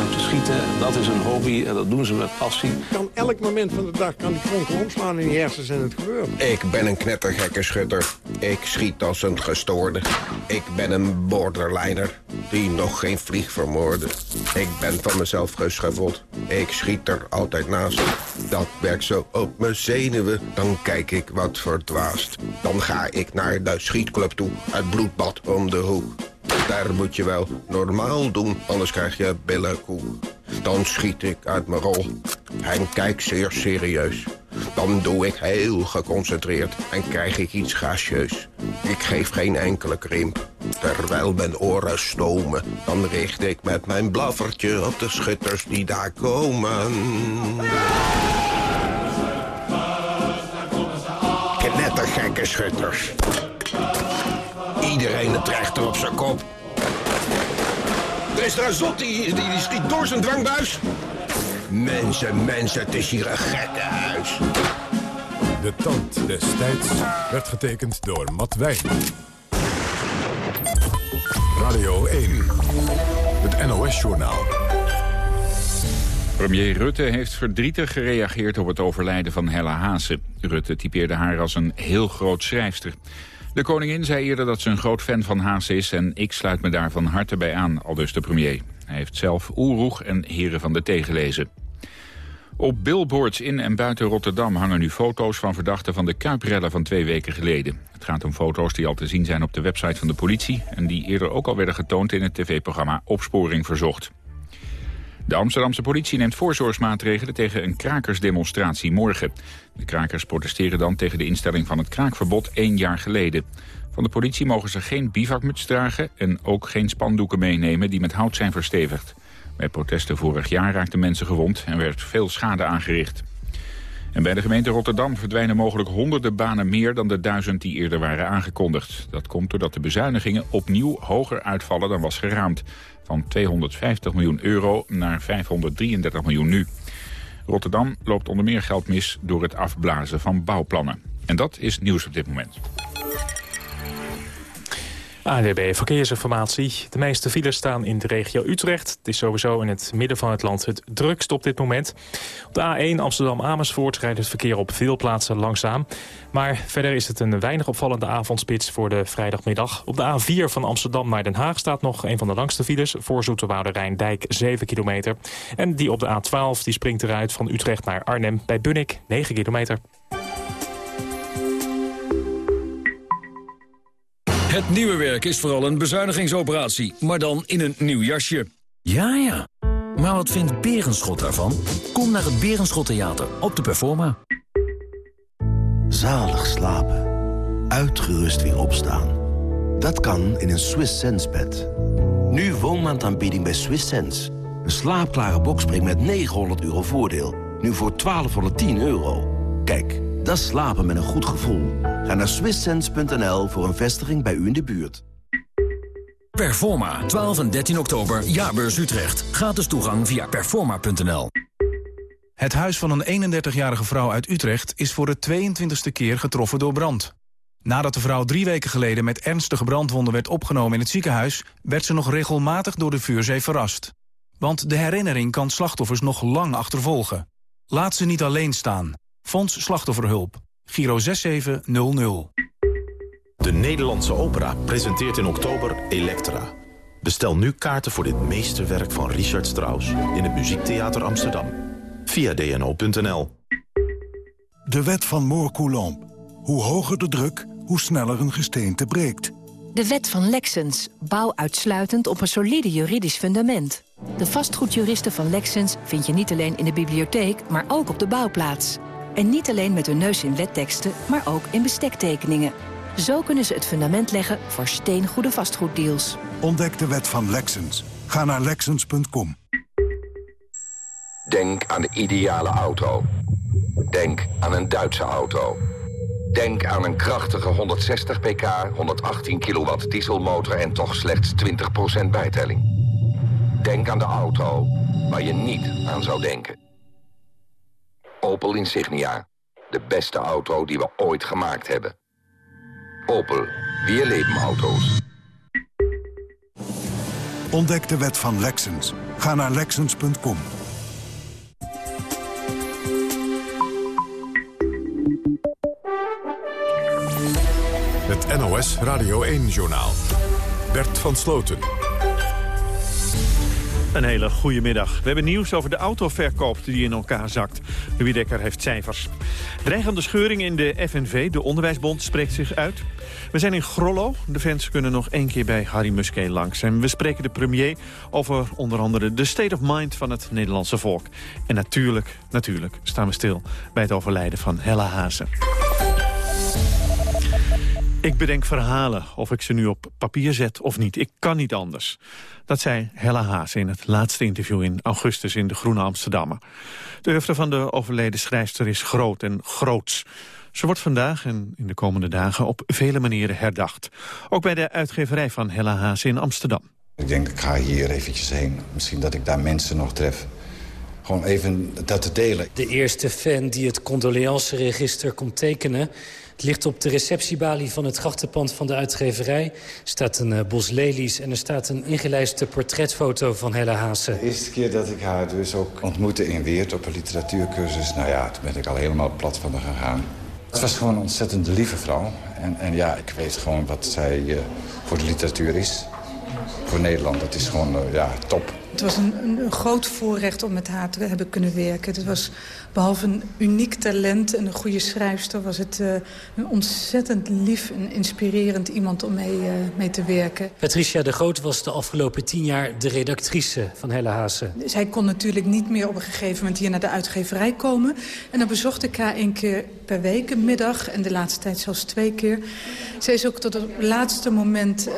om te schieten. Dat is een hobby en dat doen ze met passie.
Kan elk moment van de dag kan die kronkel omslaan in je hersens en het gebeurt.
Ik ben een knettergekke schutter. Ik schiet als een gestoorde. Ik ben een borderliner die nog geen vlieg vermoorde. Ik ben van mezelf geschuffeld. Ik schiet er altijd naast. Dat werkt zo op mijn zenuwen. Dan kijk ik wat verdwaasd. Dan ga ik naar de schietclub toe. Het bloedbad om de hoek. Daar moet je wel normaal doen, anders krijg je billenkoe. Dan schiet ik uit mijn rol en kijk zeer serieus. Dan doe ik heel geconcentreerd en krijg ik iets gracieus. Ik geef geen enkele krimp. Terwijl mijn oren stomen, dan richt ik met mijn blaffertje op de schutters die daar komen. Knettergekke schutters. Iedereen het rechter op zijn kop. Er is daar een zot die, die, die schiet door zijn dwangbuis. Mensen, mensen, het is hier een gekke huis.
De tand des tijds werd getekend door Matt Wijn. Radio 1, het NOS-journaal.
Premier Rutte heeft verdrietig gereageerd op het overlijden van Hella Haase. Rutte typeerde haar als een heel groot schrijfster. De koningin zei eerder dat ze een groot fan van Haase is... en ik sluit me daar van harte bij aan, aldus de premier. Hij heeft zelf Oeroeg en Heren van de Thee gelezen. Op billboards in en buiten Rotterdam hangen nu foto's van verdachten van de Kuiprellen van twee weken geleden. Het gaat om foto's die al te zien zijn op de website van de politie en die eerder ook al werden getoond in het tv-programma Opsporing Verzocht. De Amsterdamse politie neemt voorzorgsmaatregelen tegen een krakersdemonstratie morgen. De krakers protesteren dan tegen de instelling van het kraakverbod één jaar geleden. Van de politie mogen ze geen bivakmuts dragen en ook geen spandoeken meenemen die met hout zijn verstevigd. Bij protesten vorig jaar raakten mensen gewond en werd veel schade aangericht. En bij de gemeente Rotterdam verdwijnen mogelijk honderden banen meer dan de duizend die eerder waren aangekondigd. Dat komt doordat de bezuinigingen opnieuw hoger uitvallen dan was geraamd. Van 250 miljoen euro naar 533 miljoen nu. Rotterdam loopt onder meer geld mis door het afblazen van bouwplannen. En dat is nieuws op dit moment.
ANWB Verkeersinformatie. De meeste files staan in de regio Utrecht. Het is sowieso in het midden van het land het drukst op dit moment. Op de A1 Amsterdam-Amersfoort rijdt het verkeer op veel plaatsen langzaam. Maar verder is het een weinig opvallende avondspits voor de vrijdagmiddag. Op de A4 van Amsterdam naar Den Haag staat nog een van de langste files... voor Zoeterwoude Rijndijk 7 kilometer. En die op de A12 die springt eruit van Utrecht naar Arnhem bij Bunnik 9 kilometer.
Het nieuwe werk is vooral een bezuinigingsoperatie, maar dan in een nieuw jasje.
Ja, ja. Maar wat vindt Berenschot daarvan? Kom naar het Berenschot Theater op de Performa.
Zalig slapen. Uitgerust weer opstaan. Dat kan in een Swiss Sense bed. Nu woonmaandaanbieding bij Swiss Sense. Een slaapklare bokspring met 900 euro voordeel. Nu voor 1210 euro. Kijk, dat slapen met een goed gevoel. Ga naar swisssense.nl voor een vestiging bij u in de buurt.
Performa, 12 en 13 oktober, Jaarbeurs Utrecht. Gratis toegang via performa.nl.
Het huis van een 31-jarige vrouw uit Utrecht is voor de 22e keer getroffen door brand. Nadat de vrouw drie weken geleden met ernstige brandwonden werd opgenomen in het ziekenhuis... werd ze nog regelmatig door de vuurzee verrast. Want de herinnering kan slachtoffers nog lang achtervolgen. Laat ze niet alleen staan. Fonds Slachtofferhulp. Giro 6700.
De Nederlandse Opera presenteert in oktober Elektra. Bestel nu kaarten voor dit meesterwerk van Richard Strauss... in het Muziektheater Amsterdam. Via dno.nl.
De wet van Moore-Coulomb. Hoe hoger de druk, hoe sneller een gesteente breekt.
De wet van Lexens. Bouw uitsluitend op een solide juridisch fundament. De vastgoedjuristen van Lexens vind je niet alleen in de bibliotheek... maar ook op de bouwplaats. En niet alleen met hun neus in wetteksten, maar ook in bestektekeningen. Zo kunnen ze het fundament leggen voor steengoede vastgoeddeals.
Ontdek de wet van Lexens. Ga naar Lexens.com.
Denk aan de ideale auto. Denk aan een Duitse auto. Denk aan een krachtige 160 pk, 118 kilowatt dieselmotor en toch slechts 20% bijtelling. Denk aan de auto waar je niet aan zou denken. Opel Insignia. De beste auto die we ooit gemaakt hebben. Opel. Weer leven auto's.
Ontdek de wet van Lexens. Ga naar Lexens.com.
Het NOS Radio 1-journaal. Bert van Sloten.
Een hele goede middag. We hebben nieuws over de autoverkoop die in elkaar zakt. Louis Dekker heeft cijfers. Dreigende scheuring in de FNV, de Onderwijsbond, spreekt zich uit. We zijn in Grollo. De fans kunnen nog één keer bij Harry Musquet langs. En we spreken de premier over onder andere de state of mind van het Nederlandse volk. En natuurlijk, natuurlijk staan we stil bij het overlijden van Hella Hazen. Ik bedenk verhalen of ik ze nu op papier zet of niet. Ik kan niet anders. Dat zei Hella Haas in het laatste interview in augustus in de Groene Amsterdammer. De oeuvre van de overleden schrijfster is groot en groots. Ze wordt vandaag en in de komende dagen op vele manieren herdacht. Ook bij de uitgeverij van Hella Haas in Amsterdam.
Ik denk, ik ga hier eventjes heen. Misschien dat ik daar mensen nog tref. Gewoon even dat te delen.
De eerste fan die het condoleanceregister komt tekenen... Het ligt op de receptiebalie van het grachtenpand van de uitgeverij. Er staat een uh, bos lelies en er staat een ingelijste portretfoto van Hella Haase.
De eerste keer dat ik haar dus ook ontmoette in Weert op een literatuurcursus... nou ja, toen ben ik al helemaal plat van haar gegaan. Het was gewoon een ontzettend lieve vrouw. En, en ja, ik weet gewoon wat zij uh, voor de literatuur is. Voor Nederland, dat is gewoon uh, ja, top.
Het was een, een, groot voorrecht om met haar te hebben kunnen werken. Het was behalve een uniek talent en een goede schrijfster... was het uh, een ontzettend lief en inspirerend iemand om mee, uh, mee te werken.
Patricia de Groot was de afgelopen tien jaar de redactrice van Helle Haase.
Zij kon natuurlijk niet meer op een gegeven moment hier naar de uitgeverij komen. En dan bezocht ik haar één keer per week, een middag. En de laatste tijd zelfs twee keer. Zij is ook tot het laatste moment uh,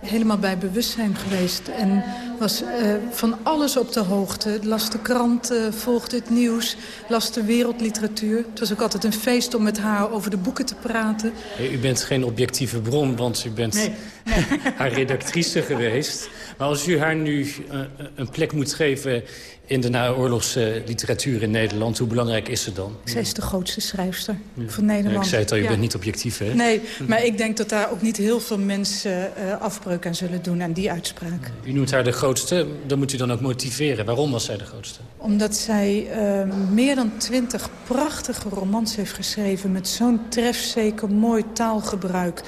helemaal bij bewustzijn geweest. En was van alles op de hoogte. Las de krant, volgde het nieuws las de wereldliteratuur. Het was ook altijd een feest om met haar over de boeken te praten.
U bent geen objectieve bron, want u bent
nee, nee.
haar redactrice geweest. Maar als u haar nu uh, een plek moet geven in de naoorlogse literatuur in Nederland... hoe belangrijk is ze dan?
Zij is de grootste schrijfster ja. van Nederland.
Ik zei het al, je ja. bent niet objectief, hè?
Nee, maar ik denk dat daar ook niet heel veel mensen uh, afbreuk aan zullen doen... aan die uitspraak.
U noemt haar de grootste, dan moet u dan ook motiveren. Waarom was zij de grootste?
Omdat zij uh, meer dan twintig prachtige romans heeft geschreven... met zo'n trefzeker mooi taalgebruik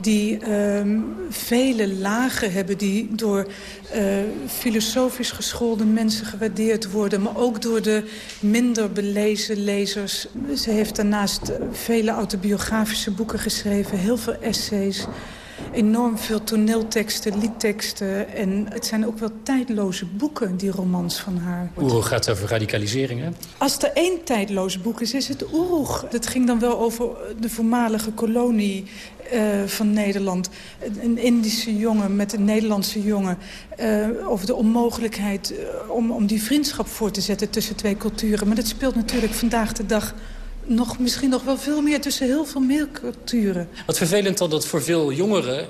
die um, vele lagen hebben... die door uh, filosofisch geschoolde mensen gewaardeerd worden... maar ook door de minder belezen lezers. Ze heeft daarnaast vele autobiografische boeken geschreven, heel veel essays enorm veel toneelteksten, liedteksten. En het zijn ook wel tijdloze boeken, die romans van haar.
Oeroeg gaat over radicalisering, hè?
Als er één tijdloos boek is, is het Oeroeg. Het ging dan wel over de voormalige kolonie uh, van Nederland. Een Indische jongen met een Nederlandse jongen. Uh, over de onmogelijkheid uh, om, om die vriendschap voor te zetten tussen twee culturen. Maar dat speelt natuurlijk vandaag de dag nog, misschien nog wel veel meer tussen heel veel meer culturen.
Wat vervelend dan dat voor veel jongeren...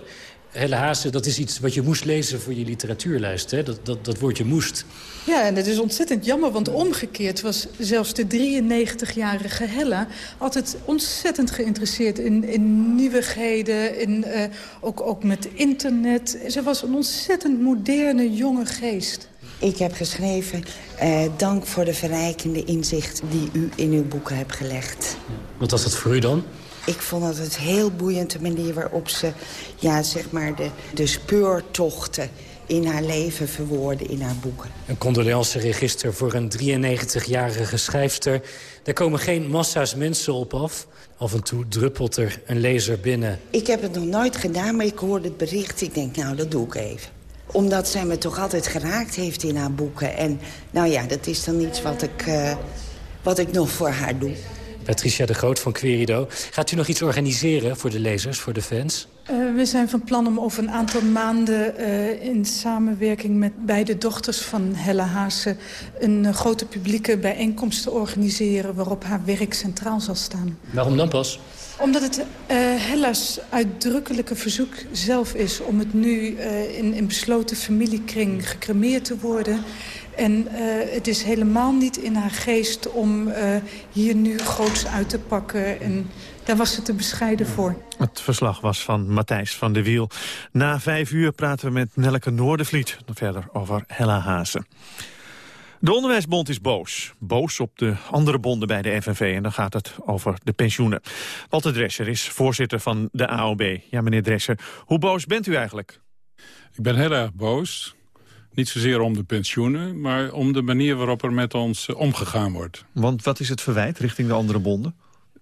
Helle Haase, dat is iets wat je moest lezen voor je literatuurlijst. Hè? Dat, dat, dat woordje moest.
Ja, en dat is ontzettend jammer, want omgekeerd was zelfs de 93-jarige Hella... altijd ontzettend geïnteresseerd in, in nieuwigheden, in, uh, ook, ook met internet. Ze was een ontzettend moderne, jonge geest.
Ik heb geschreven, uh, dank voor de verrijkende inzicht die u in uw boeken hebt gelegd.
Wat was dat voor u dan?
Ik vond het een heel boeiende manier waarop ze ja, zeg maar de, de speurtochten in haar leven verwoorden in haar boeken.
Een condoleanceregister voor een 93-jarige schrijfster. Daar komen geen massa's mensen op af. Af en toe druppelt er een lezer binnen.
Ik heb het nog nooit gedaan, maar ik hoorde het bericht. Ik denk, nou, dat doe ik even omdat zij me toch altijd geraakt heeft in haar boeken. En nou ja, dat is dan iets wat ik, uh, wat ik nog voor haar doe.
Patricia de Groot van Querido. Gaat u nog iets organiseren voor de lezers, voor de fans?
Uh, we zijn van plan om over een aantal maanden uh, in samenwerking met beide dochters van Helle Haase... een uh, grote publieke bijeenkomst te organiseren waarop haar werk centraal zal staan.
Waarom dan pas?
Omdat het uh, Hella's uitdrukkelijke verzoek zelf is... om het nu uh, in, in besloten familiekring gecremeerd te worden. En uh, het is helemaal niet in haar geest om hier nu groots uit te pakken... en Daar was ze te bescheiden voor.
Het verslag was van Matthijs van de Wiel. Na vijf uur praten we met Nelke Noordervliet verder over Hella Hazen. De Onderwijsbond is boos. Boos op de andere bonden bij de FNV. En dan gaat het over de pensioenen. Walter Dresser is voorzitter van de AOB. Ja, meneer Dresser, hoe boos bent u eigenlijk?
Ik ben heel erg boos. Niet zozeer om de pensioenen, maar om de manier waarop er met ons eh, omgegaan wordt.
Want wat is het verwijt richting de andere bonden?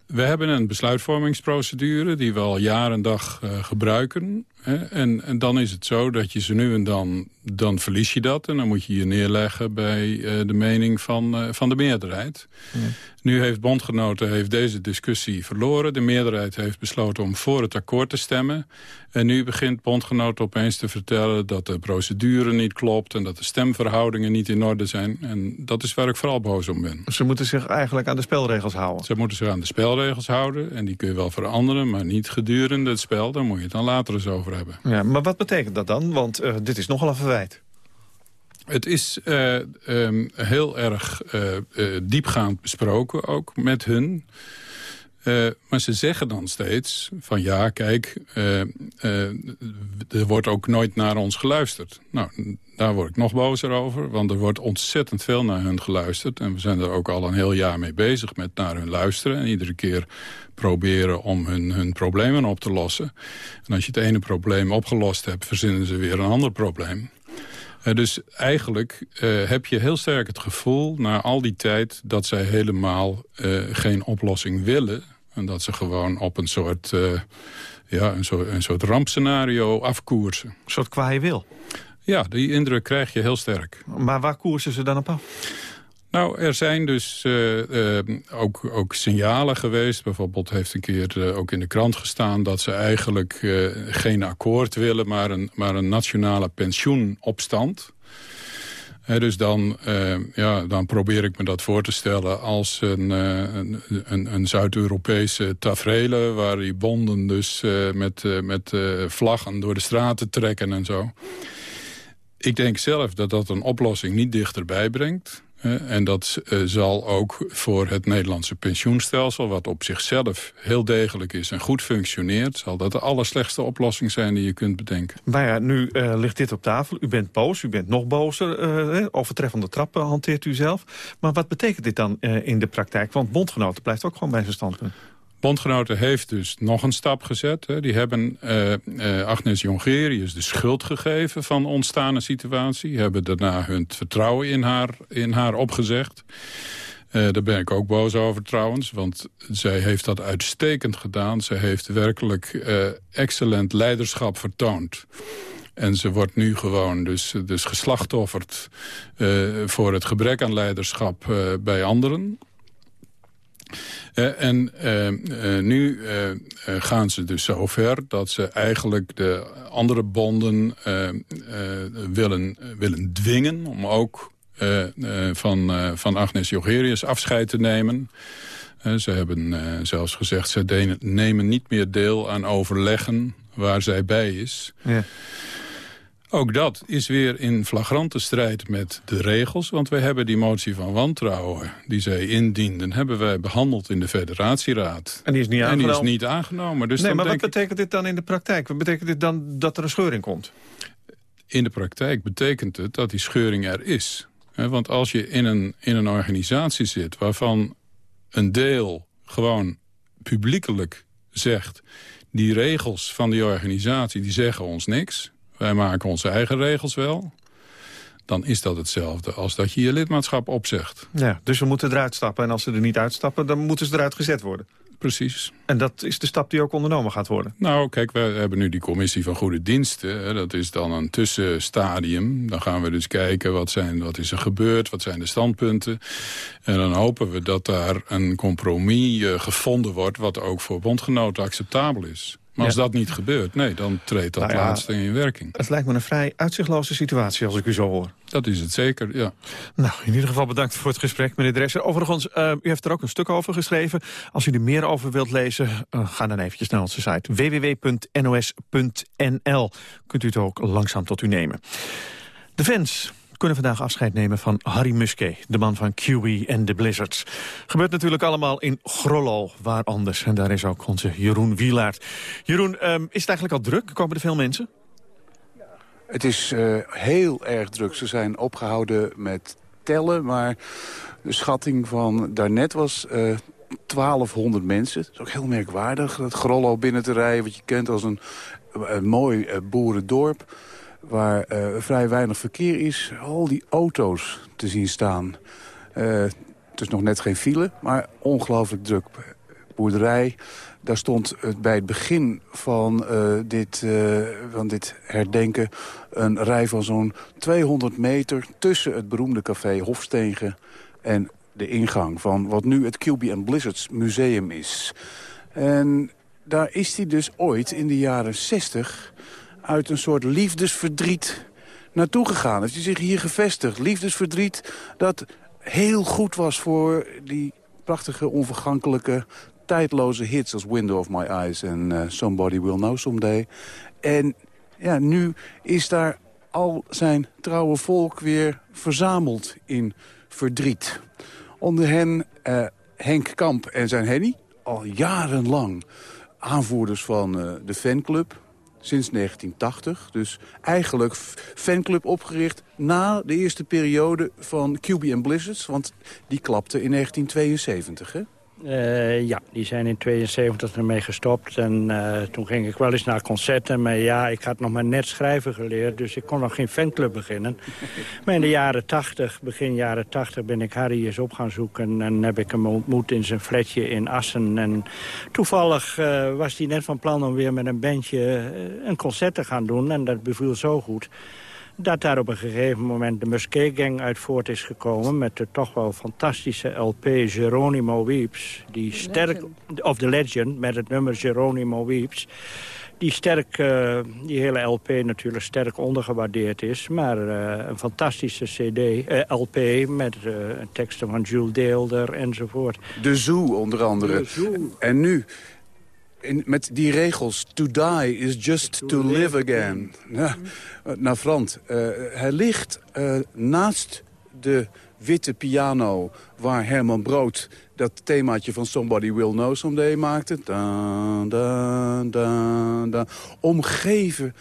We hebben een besluitvormingsprocedure die we al jaar en dag uh, gebruiken. En, en, dan is het zo dat je ze nu en dan, dan verlies je dat. En dan moet je je neerleggen bij uh, de mening van, uh, van de meerderheid. Ja. Nu heeft bondgenoten heeft deze discussie verloren. De meerderheid heeft besloten om voor het akkoord te stemmen. En nu begint bondgenoten opeens te vertellen dat de procedure niet klopt... en dat de stemverhoudingen niet in orde zijn. En dat is waar ik vooral boos om ben.
Ze moeten zich eigenlijk aan de spelregels houden?
Ze moeten zich aan de spelregels houden. En die kun je wel veranderen, maar niet gedurende het spel. Daar moet je het dan later eens over hebben.
Ja, maar wat betekent dat dan? Want uh, dit is nogal een verwijt.
Het is uh, um, heel erg uh, uh, diepgaand besproken ook met hun. maar ze zeggen dan steeds van ja, kijk, er wordt ook nooit naar ons geluisterd. Nou, daar word ik nog bozer over, want er wordt ontzettend veel naar hun geluisterd. En we zijn er ook al een heel jaar mee bezig met naar hun luisteren. En iedere keer proberen om hun, hun problemen op te lossen. En als je het ene probleem opgelost hebt, verzinnen ze weer een ander probleem. Uh, dus eigenlijk uh, heb je heel sterk het gevoel, na al die tijd... dat zij helemaal uh, geen oplossing willen. En dat ze gewoon op een soort, ja, een soort, een soort rampscenario afkoersen. Een
soort je wil?
Ja, die indruk krijg je heel sterk.
Maar waar koersen ze dan op af?
Nou, er zijn dus uh, uh, ook, ook signalen geweest. Bijvoorbeeld heeft een keer uh, ook in de krant gestaan... dat ze eigenlijk geen akkoord willen, maar een, maar een nationale pensioenopstand. dus dan, ja, dan probeer ik me dat voor te stellen als een, een, een, een Zuid-Europese tafereel... waar die bonden dus met, met vlaggen door de straten trekken en zo. Ik denk zelf dat dat een oplossing niet dichterbij brengt... En dat uh, zal ook voor het Nederlandse pensioenstelsel... wat op zichzelf heel degelijk is en goed functioneert... zal dat de allerslechtste oplossing zijn die je kunt bedenken.
Maar ja, nu uh, ligt dit op tafel. U bent boos, u bent nog bozer. overtreffende trappen hanteert u zelf. Maar wat betekent dit dan in de praktijk? Want bondgenoten blijft ook gewoon bij zijn standpunt.
Bondgenoten heeft dus nog een stap gezet. Hè. Die hebben uh, Agnes Jongerius de schuld gegeven van de ontstane situatie. Hebben daarna hun vertrouwen in haar, in haar opgezegd. Uh, daar ben ik ook boos over trouwens, want zij heeft dat uitstekend gedaan. Ze heeft werkelijk excellent leiderschap vertoond. En ze wordt nu gewoon dus, dus geslachtofferd voor het gebrek aan leiderschap bij anderen. Uh, en uh, uh, nu gaan ze dus zover dat ze eigenlijk de andere bonden willen, willen dwingen... om ook van, van Agnes Jogerius afscheid te nemen. ze hebben zelfs gezegd, ze nemen niet meer deel aan overleggen waar zij bij is... Ja. Ook dat is weer in flagrante strijd met de regels. Want wij hebben die motie van wantrouwen die zij indienden... hebben wij behandeld in de federatieraad.
En die is niet aangenomen?
En die is niet aangenomen. Dus
nee, maar wat betekent dit dan in de praktijk? Wat betekent dit dan dat er een scheuring komt?
In de praktijk betekent het dat die scheuring er is. Want als je in een, in een organisatie zit waarvan een deel gewoon publiekelijk zegt... die regels van die organisatie die zeggen ons niks wij maken onze eigen regels wel dan is dat hetzelfde als dat je je lidmaatschap opzegt.
Ja, dus we moeten eruit stappen. En als ze er niet uitstappen, dan moeten ze eruit gezet worden.
Precies.
En dat is de stap die ook ondernomen gaat worden?
Nou, kijk, we hebben nu die commissie van goede diensten. Dat is dan een tussenstadium. Dan gaan we dus kijken wat, zijn, wat is er gebeurd, wat zijn de standpunten. En dan hopen we dat daar een compromis uh, gevonden wordt... wat ook voor bondgenoten acceptabel is. Maar als ja. dat niet gebeurt, nee, dan treedt dat nou ja, laatste in werking.
Het lijkt me een vrij uitzichtloze situatie als ik u zo hoor.
Dat is het zeker, ja.
Nou, in ieder geval bedankt voor het gesprek, meneer Dresser. Overigens, uh, u heeft er ook een stuk over geschreven. Als u er meer over wilt lezen, uh, ga dan eventjes naar onze site www.nos.nl. Kunt u het ook langzaam tot u nemen. De fans kunnen vandaag afscheid nemen van Harry Muske, de man van QB en de Blizzards. Gebeurt natuurlijk allemaal in Grollo, waar anders. En daar is ook onze Jeroen Wielaert. Jeroen, ehm, is het eigenlijk al druk? Komen er veel mensen?
Het is uh, heel erg druk. Ze zijn opgehouden met tellen, maar de schatting van daarnet was uh, 1200 mensen. Dat is ook heel merkwaardig, dat Grollo binnen te rijden... wat je kent als een, een mooi boerendorp waar uh, vrij weinig verkeer is, al die auto's te zien staan. Uh, het is nog net geen file, maar ongelooflijk druk. Boerderij, daar stond bij het begin van, dit, van dit herdenken... een rij van zo'n 200 meter tussen het beroemde café Hofstegen... en de ingang van wat nu het QB Blizzards Museum is. En daar is hij dus ooit in de jaren 60 uit een soort liefdesverdriet naartoe gegaan. Heeft hij zich hier gevestigd. Liefdesverdriet dat heel goed was voor die prachtige, onvergankelijke, tijdloze hits... als Window of My Eyes en uh, Somebody Will Know Someday. En ja, nu is daar al zijn trouwe volk weer verzameld in verdriet. Onder hen uh, Henk Kamp en zijn Henny, al jarenlang aanvoerders van uh, de fanclub sinds 1980. Dus eigenlijk fanclub opgericht na de eerste periode van QB Blizzards. Want die klapte in 1972, hè?
Uh, ja, die zijn in 72 ermee gestopt. En uh, toen ging ik wel eens naar concerten. Maar ja, ik had nog maar net schrijven geleerd. Dus ik kon nog geen fanclub beginnen. maar in de jaren 80, begin jaren 80, ben ik Harry eens op gaan zoeken. En heb ik hem ontmoet in zijn flatje in Assen. En toevallig uh, was hij net van plan om weer met een bandje een concert te gaan doen. En dat beviel zo goed dat daar op een gegeven moment de Musquet Gang uit voort is gekomen... met de toch wel fantastische LP Geronimo Weeps. Die sterk, of The Legend, met het nummer Geronimo Weeps. Die, sterk, uh, die hele LP natuurlijk sterk ondergewaardeerd is. Maar uh, een fantastische CD, uh, LP met teksten van Jules Deelder enzovoort.
De Zoo onder andere. En nu in, met die regels, to die is just to, live, again. Ja, naar Frans. Uh, hij ligt uh, naast de witte piano waar Herman Brood dat themaatje van Somebody Will Know Someday maakte. Da, da, da, da. Omgeven,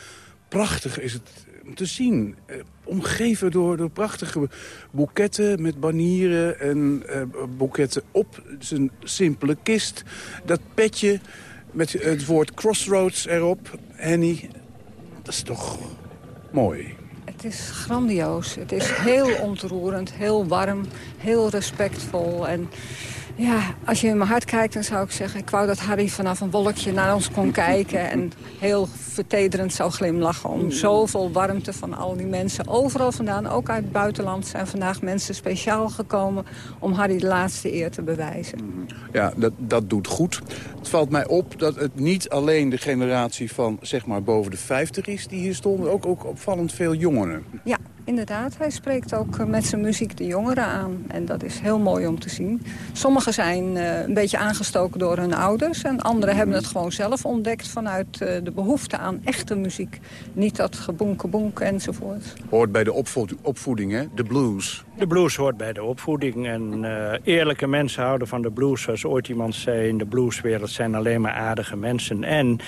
prachtig is het te zien. Uh, omgeven door, door prachtige boeketten met banieren en boeketten op zijn simpele kist. Dat petje met het woord crossroads erop. Henny, dat is toch mooi.
Het is grandioos. Het is heel ontroerend, heel warm, heel respectvol. En ja, als je in mijn hart kijkt, dan zou ik zeggen... ik wou dat Harry vanaf een wolkje naar ons kon kijken... en heel vertederend zou glimlachen om zoveel warmte van al die mensen. Overal vandaan, ook uit het buitenland, zijn vandaag mensen speciaal gekomen... om Harry de laatste eer te bewijzen.
Ja, dat, dat doet goed. Het valt mij op dat het niet alleen de generatie van zeg maar boven de 50 is... die hier stonden, ook, ook opvallend veel jongeren.
Ja, inderdaad. Hij spreekt ook met zijn muziek de jongeren aan. En dat is heel mooi om te zien. Sommigen zijn uh, een beetje aangestoken door hun ouders. En anderen hebben het gewoon zelf ontdekt vanuit uh, de behoefte aan echte muziek. Niet dat gebonke enzovoort.
Hoort bij de opvoeding, hè? De blues.
De blues hoort bij de opvoeding. En uh, eerlijke mensen houden van de blues. Zoals ooit iemand zei, in de blueswereld zijn alleen maar aardige mensen. En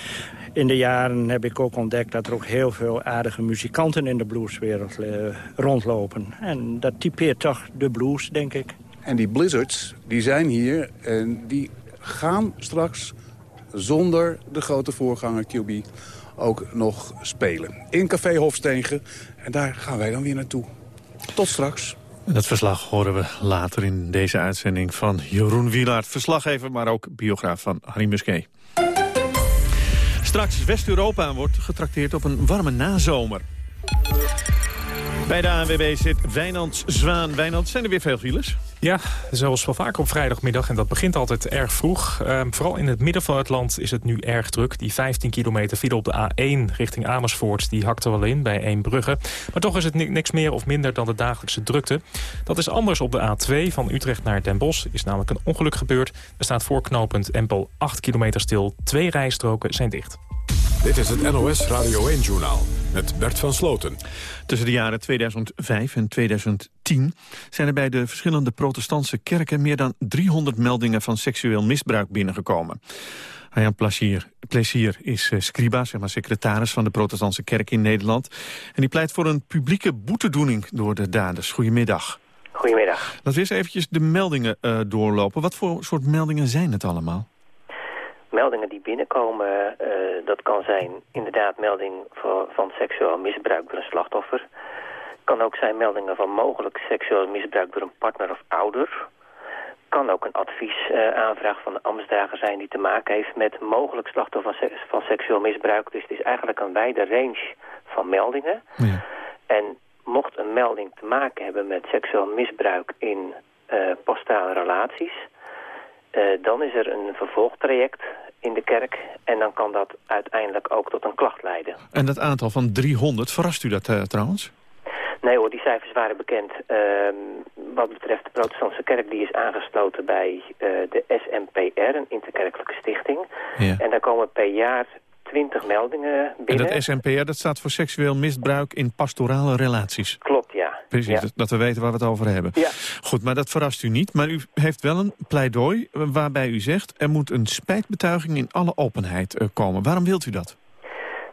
in de jaren heb ik ook ontdekt dat er ook heel veel aardige muzikanten in de blueswereld uh, rondlopen. En dat typeert toch de blues, denk ik.
En die blizzards, die zijn hier en die gaan straks zonder de grote voorganger QB ook nog spelen. In Café Hofstegen. En daar gaan wij dan weer naartoe. Tot straks.
Dat verslag horen we later in deze uitzending van Jeroen Wielaert. Verslaggever, maar ook biograaf van Harry Musquet. Straks West-Europa wordt getrakteerd op een warme nazomer. Bij de ANWB zit Wijnand Zwaan. Wijnand, zijn er weer veel files?
Ja, zoals wel vaak op vrijdagmiddag. En dat begint altijd erg vroeg. Um, vooral in het midden van het land is het nu erg druk. Die 15 kilometer file op de A1 richting Amersfoort... die hakt er wel in bij Eembrugge. Maar toch is het niks meer of minder dan de dagelijkse drukte. Dat is anders op de A2 van Utrecht naar Den Bosch. is namelijk een ongeluk gebeurd. Er staat voorknopend Empel 8 kilometer stil. Twee rijstroken zijn dicht.
Dit is het NOS Radio 1-journaal met Bert van Sloten.
Tussen de jaren 2005 en 2010 zijn er bij de verschillende protestantse kerken... meer dan 300 meldingen van seksueel misbruik binnengekomen. Arjan Plezier is uh, scriba, zeg maar secretaris van de protestantse kerk in Nederland. En die pleit voor een publieke boetedoening door de daders. Goedemiddag.
Goedemiddag.
Laten we eens eventjes de meldingen uh, doorlopen. Wat voor soort meldingen zijn het allemaal?
Meldingen die binnenkomen, uh, dat kan zijn inderdaad melding van, van seksueel misbruik door een slachtoffer. Kan ook zijn meldingen van mogelijk seksueel misbruik door een partner of ouder kan ook een adviesaanvraag uh, van de ambtsdrager zijn die te maken heeft met mogelijk slachtoffer van, van, seksueel misbruik. Dus het is eigenlijk een wijde range van meldingen. Ja. En mocht een melding te maken hebben met seksueel misbruik in uh, postale relaties, dan is er een vervolgtraject in de kerk en dan kan dat uiteindelijk ook tot een klacht leiden.
En dat aantal van 300, verrast u dat trouwens?
Nee hoor, die cijfers waren bekend. Uh, wat betreft de protestantse kerk, die is aangesloten bij uh, de SMPR, een interkerkelijke stichting. Ja. En daar komen per jaar 20 meldingen binnen.
En dat SMPR, dat staat voor seksueel misbruik in pastorale relaties?
Klopt, ja.
Precies,
ja.
dat we weten waar we het over hebben.
Ja.
Goed, maar dat verrast u niet. Maar u heeft wel een pleidooi waarbij u zegt... er moet een spijtbetuiging in alle openheid uh, komen. Waarom wilt u dat?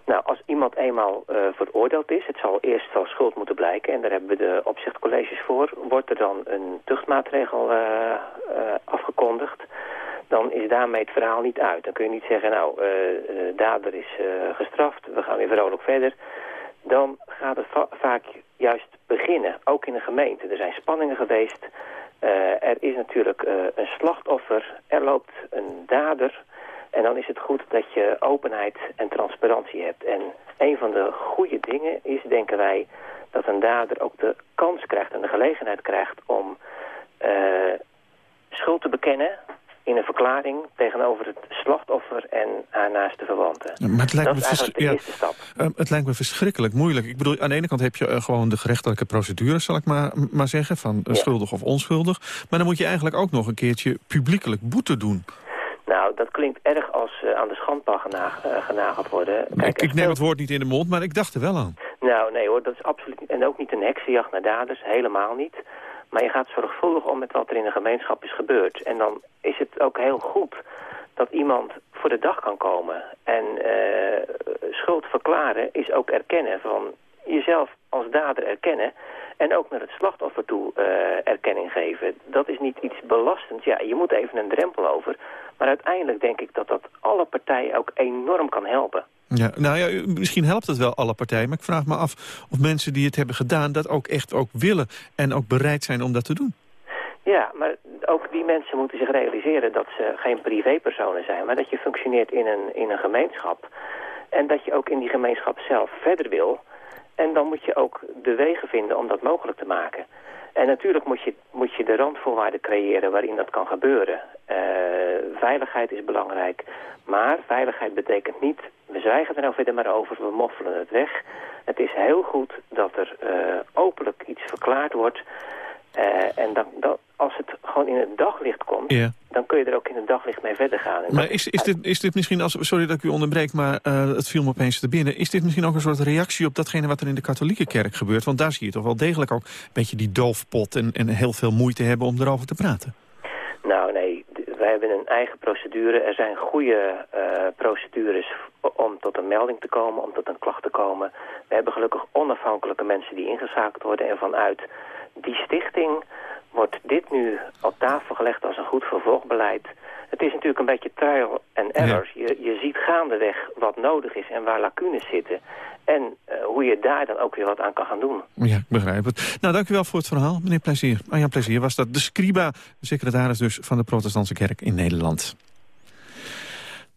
Nou, als iemand eenmaal uh, veroordeeld is, het zal eerst wel schuld moeten blijken... en daar hebben we de opzichtcolleges voor... wordt er dan een tuchtmaatregel uh, uh, afgekondigd... dan is daarmee het verhaal niet uit. Dan kun je niet zeggen, nou, de dader is gestraft, we gaan weer vrolijk verder. Dan gaat het va vaak juist beginnen, ook in een gemeente. Er zijn spanningen geweest, er is natuurlijk een slachtoffer, er loopt een dader... En dan is het goed dat je openheid en transparantie hebt. En een van de goede dingen is, denken wij, dat een dader ook de kans krijgt en de gelegenheid krijgt om uh, schuld te bekennen in een verklaring tegenover het slachtoffer en haar naaste verwanten.
Ja, maar het lijkt,
dat
me
is eigenlijk de
ja,
eerste stap.
Uh, het lijkt me verschrikkelijk moeilijk. Ik bedoel, aan de ene kant heb je uh, gewoon de gerechtelijke procedure, zal ik maar, maar zeggen, van ja. schuldig of onschuldig. Maar dan moet je eigenlijk ook nog een keertje publiekelijk boete doen.
Nou, dat klinkt erg als uh, aan de schandpaal gena genageld worden.
Kijk, ik, ik neem het woord niet in de mond, maar ik dacht er wel aan.
Nou, nee hoor, dat is absoluut. En ook niet een heksenjacht naar daders, helemaal niet. Maar je gaat zorgvuldig om met wat er in een gemeenschap is gebeurd. En dan is het ook heel goed dat iemand voor de dag kan komen. En uh, schuld verklaren is ook erkennen van jezelf als dader erkennen... En ook naar het slachtoffer toe uh, erkenning geven. Dat is niet iets belastends. Ja, je moet even een drempel over. Maar uiteindelijk denk ik dat dat alle partijen ook enorm kan helpen.
Ja, nou ja, misschien helpt het wel alle partijen. Maar ik vraag me af of mensen die het hebben gedaan... dat ook echt ook willen en ook bereid zijn om dat te doen.
Ja, maar ook die mensen moeten zich realiseren dat ze geen privépersonen zijn... maar dat je functioneert in een, in een gemeenschap. En dat je ook in die gemeenschap zelf verder wil... En dan moet je ook de wegen vinden om dat mogelijk te maken. En natuurlijk moet je, moet je de randvoorwaarden creëren waarin dat kan gebeuren. Uh, veiligheid is belangrijk. Maar veiligheid betekent niet, we zwijgen er nou verder maar over, we moffelen het weg. Het is heel goed dat er uh, openlijk iets verklaard wordt. Uh, en dan, dan, als het gewoon in het daglicht komt, dan kun je er ook in het daglicht mee verder gaan. En
maar is, is, dit, is dit misschien, als, sorry dat ik u onderbreek, maar uh, het viel me opeens te binnen. Is dit misschien ook een soort reactie op datgene wat er in de katholieke kerk gebeurt? Want daar zie je toch wel degelijk ook een beetje die doofpot en, en heel veel moeite hebben om erover te praten.
Nou nee, wij hebben een eigen procedure. Er zijn goede uh, procedures om tot een melding te komen, om tot een klacht te komen. We hebben gelukkig onafhankelijke mensen die ingezakeld worden en vanuit die stichting wordt dit nu op tafel gelegd als een goed vervolgbeleid. Het is natuurlijk een beetje trial and error. Ja. Je, je ziet gaandeweg wat nodig is en waar lacunes zitten. En uh, hoe je daar dan ook weer wat aan kan gaan doen.
Ja, ik begrijp het. Nou, dank u wel voor het verhaal, meneer Plezier. Arjan Plezier was dat de scriba, de secretaris dus van de protestantse kerk in Nederland.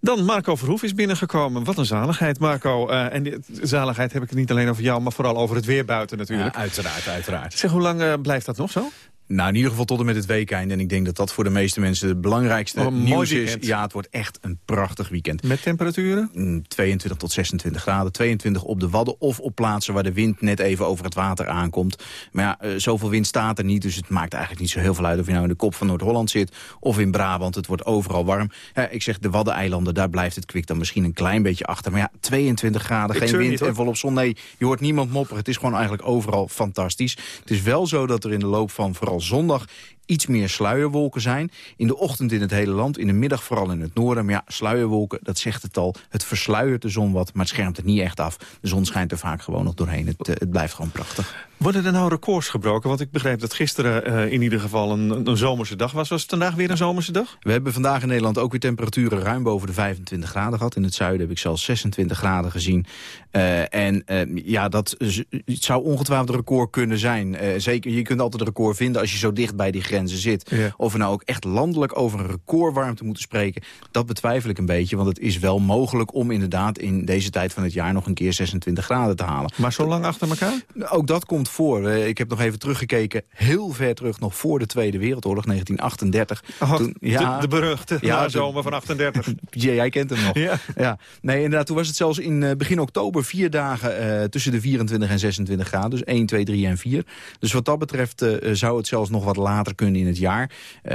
Dan Marco Verhoef is binnengekomen. Wat een zaligheid, Marco. Uh, en die zaligheid heb ik het niet alleen over jou, maar vooral over het weer buiten natuurlijk.
Ja, uiteraard, uiteraard.
Zeg, hoe lang uh, blijft dat nog zo?
Nou, in ieder geval tot en met het weekend. En ik denk dat dat voor de meeste mensen het belangrijkste
Oh,
nieuws is. Ja, het wordt echt een prachtig weekend.
Met temperaturen?
Mm, 22 tot 26 graden. 22 op de Wadden of op plaatsen waar de wind net even over het water aankomt. Maar ja, eh, zoveel wind staat er niet. Dus het maakt eigenlijk niet zo heel veel uit of je nou in de kop van Noord-Holland zit. Of in Brabant. Het wordt overal warm. Ja, ik zeg de Waddeneilanden, daar blijft het kwik dan misschien een klein beetje achter. Maar ja, 22 graden,
Ik
geen wind
niet,
en volop zon. Nee, je hoort niemand mopperen. Het is gewoon eigenlijk overal fantastisch. Het is wel zo dat er in de loop van vooral zondag iets meer sluierwolken zijn. In de ochtend in het hele land, in de middag vooral in het noorden. Maar ja, sluierwolken, dat zegt het al. Het versluiert de zon wat, maar het schermt het niet echt af. De zon schijnt er vaak gewoon nog doorheen. Het, eh, het blijft gewoon prachtig.
Worden er nou records gebroken? Want ik begreep dat gisteren eh, in ieder geval een, een zomerse dag was. Was het vandaag weer een zomerse dag?
We hebben vandaag in Nederland ook weer temperaturen ruim boven de 25 graden gehad. In het zuiden heb ik zelfs 26 graden gezien. Eh, en eh, ja, dat het zou ongetwijfeld een record kunnen zijn. Eh, zeker, je kunt altijd een record vinden als je zo dicht bij die grenzen zit.
Ja.
Of we nou ook echt landelijk over een recordwarmte moeten spreken... dat betwijfel ik een beetje, want het is wel mogelijk... om inderdaad in deze tijd van het jaar nog een keer 26 graden te halen.
Maar zo lang achter elkaar?
Ook dat komt voor. Eh, ik heb nog even teruggekeken, heel ver terug... nog voor de Tweede Wereldoorlog, 1938.
Oh,
Toen-
de, de beruchte
Ja,
nazomer van 38.
Ja, jij kent hem nog.
Ja.
Ja. Nee, inderdaad, toen was het zelfs in eh, begin oktober vier dagen eh, tussen de 24 en 26 graden. Dus 1, 2, 3 en 4. Dus wat dat betreft zou het zelfs nog wat later kunnen in het jaar.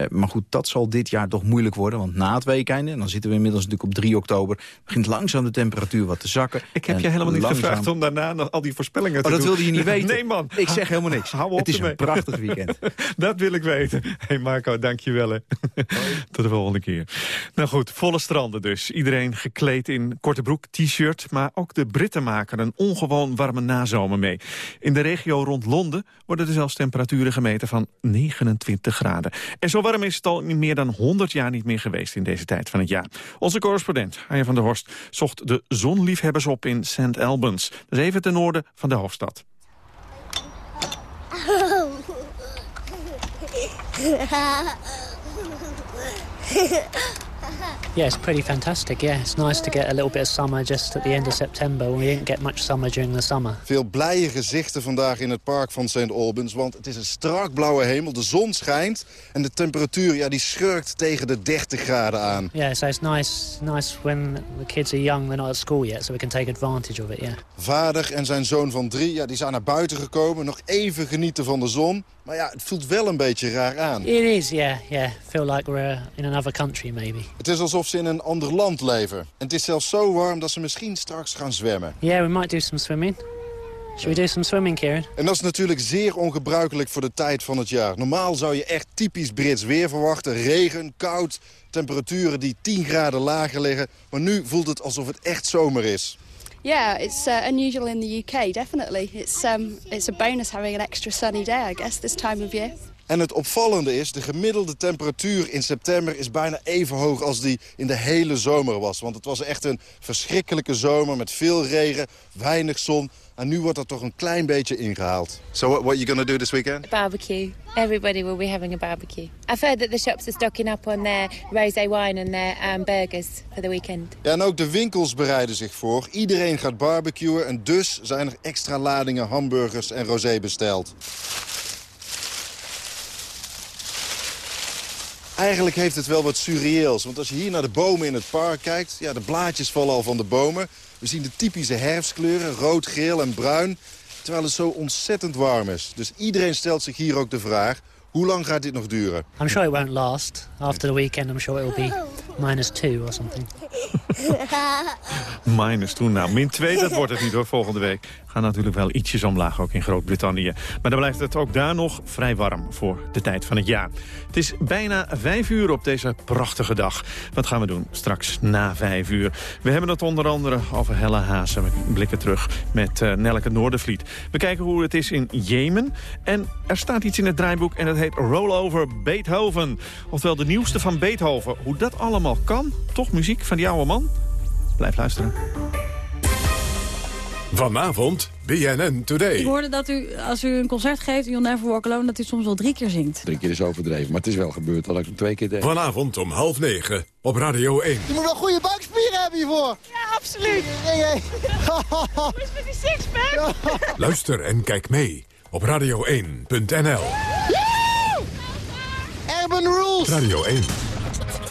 Maar goed, dat zal dit jaar toch moeilijk worden. Want na het weekende, en dan zitten we inmiddels natuurlijk op 3 oktober... begint langzaam de temperatuur wat te zakken.
Ik heb je helemaal niet
langzaam-
gevraagd om daarna nog al die voorspellingen te
Oh, dat
doen.
wilde je niet weten?
Nee, man.
Ik zeg helemaal niks.
Hou op
het is
ermee.
een prachtig weekend.
Dat wil ik weten. hey Marco, dank je wel. hè. Tot de volgende keer. Nou goed, volle stranden dus. Iedereen gekleed in korte broek, t-shirt. Maar ook de Britten maken een ongewoon warme nazomer mee. In de regio rond Londen worden er zelfs temperaturen gemeten van 29 graden. En zo warm is het al in meer dan 100 jaar niet meer geweest in deze tijd van het jaar. Onze correspondent, Arjen van der Horst, zocht de zonliefhebbers op in St. Albans. Dus even ten noorden van de hoofdstad. Oh.
Yeah, it's pretty fantastic. Yeah, it's nice to get a little bit of summer just at the end of September when we didn't get much summer during the summer.
Veel blije gezichten vandaag in het park van St. Albans. Want het is een strak blauwe hemel, de zon schijnt... en de temperatuur ja, die schurkt tegen de 30 graden aan.
Yeah, so it's nice, nice when the kids are young, they're not at school yet, so we can take advantage of it. Yeah.
Vader en zijn zoon van drie ja, die zijn naar buiten gekomen. Nog even genieten van de zon. Maar ja, het voelt wel een beetje raar aan.
It is, yeah, yeah. Feel like we're in another country, maybe.
Het is alsof ze in een ander land leven. En het is zelfs zo warm dat ze misschien straks gaan zwemmen.
Yeah, we might do some swimming. Should we do some swimming, Kieran?
En dat is natuurlijk zeer ongebruikelijk voor de tijd van het jaar. Normaal zou je echt typisch Brits weer verwachten. Regen, koud, temperaturen die 10 graden lager liggen. Maar nu voelt het alsof het echt zomer is.
Yeah, it's uh, unusual in the UK, definitely. It's, um, it's a bonus having an extra sunny day, I guess, this time of year.
En het opvallende is, de gemiddelde temperatuur in september is bijna even hoog als die in de hele zomer was. Want het was echt een verschrikkelijke zomer met veel regen, weinig zon. En nu wordt dat toch een klein beetje ingehaald. So what, what are you going to do this weekend?
Barbecue. Everybody will be having a barbecue. I've heard that the shops are stocking up on their rosé wine and their um, burgers for the weekend.
Ja, en ook de winkels bereiden zich voor. Iedereen gaat barbecuen en dus zijn er extra ladingen hamburgers en rosé besteld. Eigenlijk heeft het wel wat surreëels. Want als je hier naar de bomen in het park kijkt... ja, de blaadjes vallen al van de bomen. We zien de typische herfstkleuren, rood, geel en bruin. Terwijl het zo ontzettend warm is. Dus iedereen stelt zich hier ook de vraag... hoe lang gaat dit nog duren?
I'm sure it won't last. After the weekend, I'm sure it will be minus two or something.
Minus toen. Nou, min 2, dat wordt het niet hoor, volgende week. Gaan natuurlijk wel ietsjes omlaag, ook in Groot-Brittannië. Maar dan blijft het ook daar nog vrij warm voor de tijd van het jaar. Het is bijna vijf uur op deze prachtige dag. Wat gaan we doen straks na vijf uur? We hebben het onder andere over Helle Hazen. We blikken terug met uh, Nelke Noordervliet. We kijken hoe het is in Jemen. En er staat iets in het draaiboek en dat heet Rollover Beethoven. Oftewel de nieuwste van Beethoven. Hoe dat allemaal kan, toch muziek van die oude man? Blijf luisteren.
Vanavond BNN Today.
Ik hoorde dat u, als u een concert geeft, You'll Never Walk Alone... dat u soms wel drie keer zingt.
Drie keer is overdreven, maar het is wel gebeurd dat ik twee keer deed.
Vanavond om half negen op Radio 1.
Je moet wel goede buikspieren hebben hiervoor.
Ja, absoluut.
Hey, hey.
Hoe is met die sixpack?
Luister en kijk mee op radio1.nl.
Niels!
Radio 1.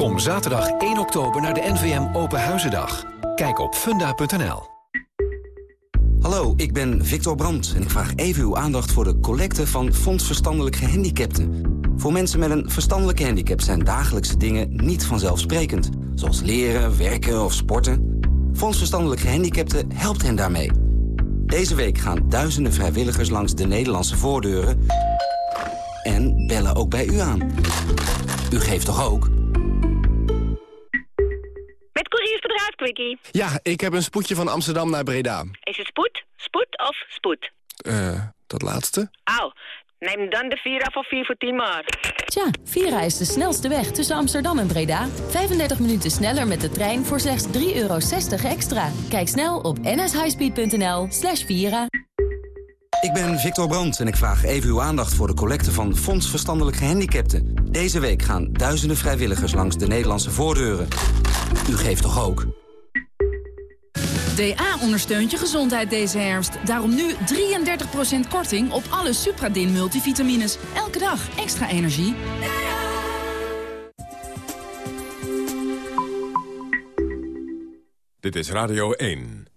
Kom zaterdag 1 oktober naar de NVM Open Huizendag. Kijk op funda.nl.
Hallo, ik ben Victor Brandt en ik vraag even uw aandacht voor de collecte van Fonds Verstandelijk Gehandicapten. Voor mensen met een verstandelijke handicap zijn dagelijkse dingen niet vanzelfsprekend. Zoals leren, werken of sporten. Fonds Verstandelijk Gehandicapten helpt hen daarmee. Deze week gaan duizenden vrijwilligers langs de Nederlandse voordeuren... en bellen ook bij u aan. U geeft toch ook?
Quickie.
Ja, ik heb een spoedje van Amsterdam naar Breda.
Is het spoed, spoed of spoed?
Eh, dat laatste?
Au, neem dan de Vira van 4 voor 10 maar.
Tja, Vira is de snelste weg tussen Amsterdam en Breda. 35 minuten sneller met de trein voor slechts 3,60 euro extra. Kijk snel op nshighspeed.nl slash Vira.
Ik ben Victor Brandt en ik vraag even uw aandacht voor de collecte van Fonds Verstandelijk Gehandicapten. Deze week gaan duizenden vrijwilligers langs de Nederlandse voordeuren. U geeft toch ook?
DA ondersteunt je gezondheid deze herfst. Daarom nu 33% korting op alle Supradin multivitamines. Elke dag extra energie.
Dit is Radio 1.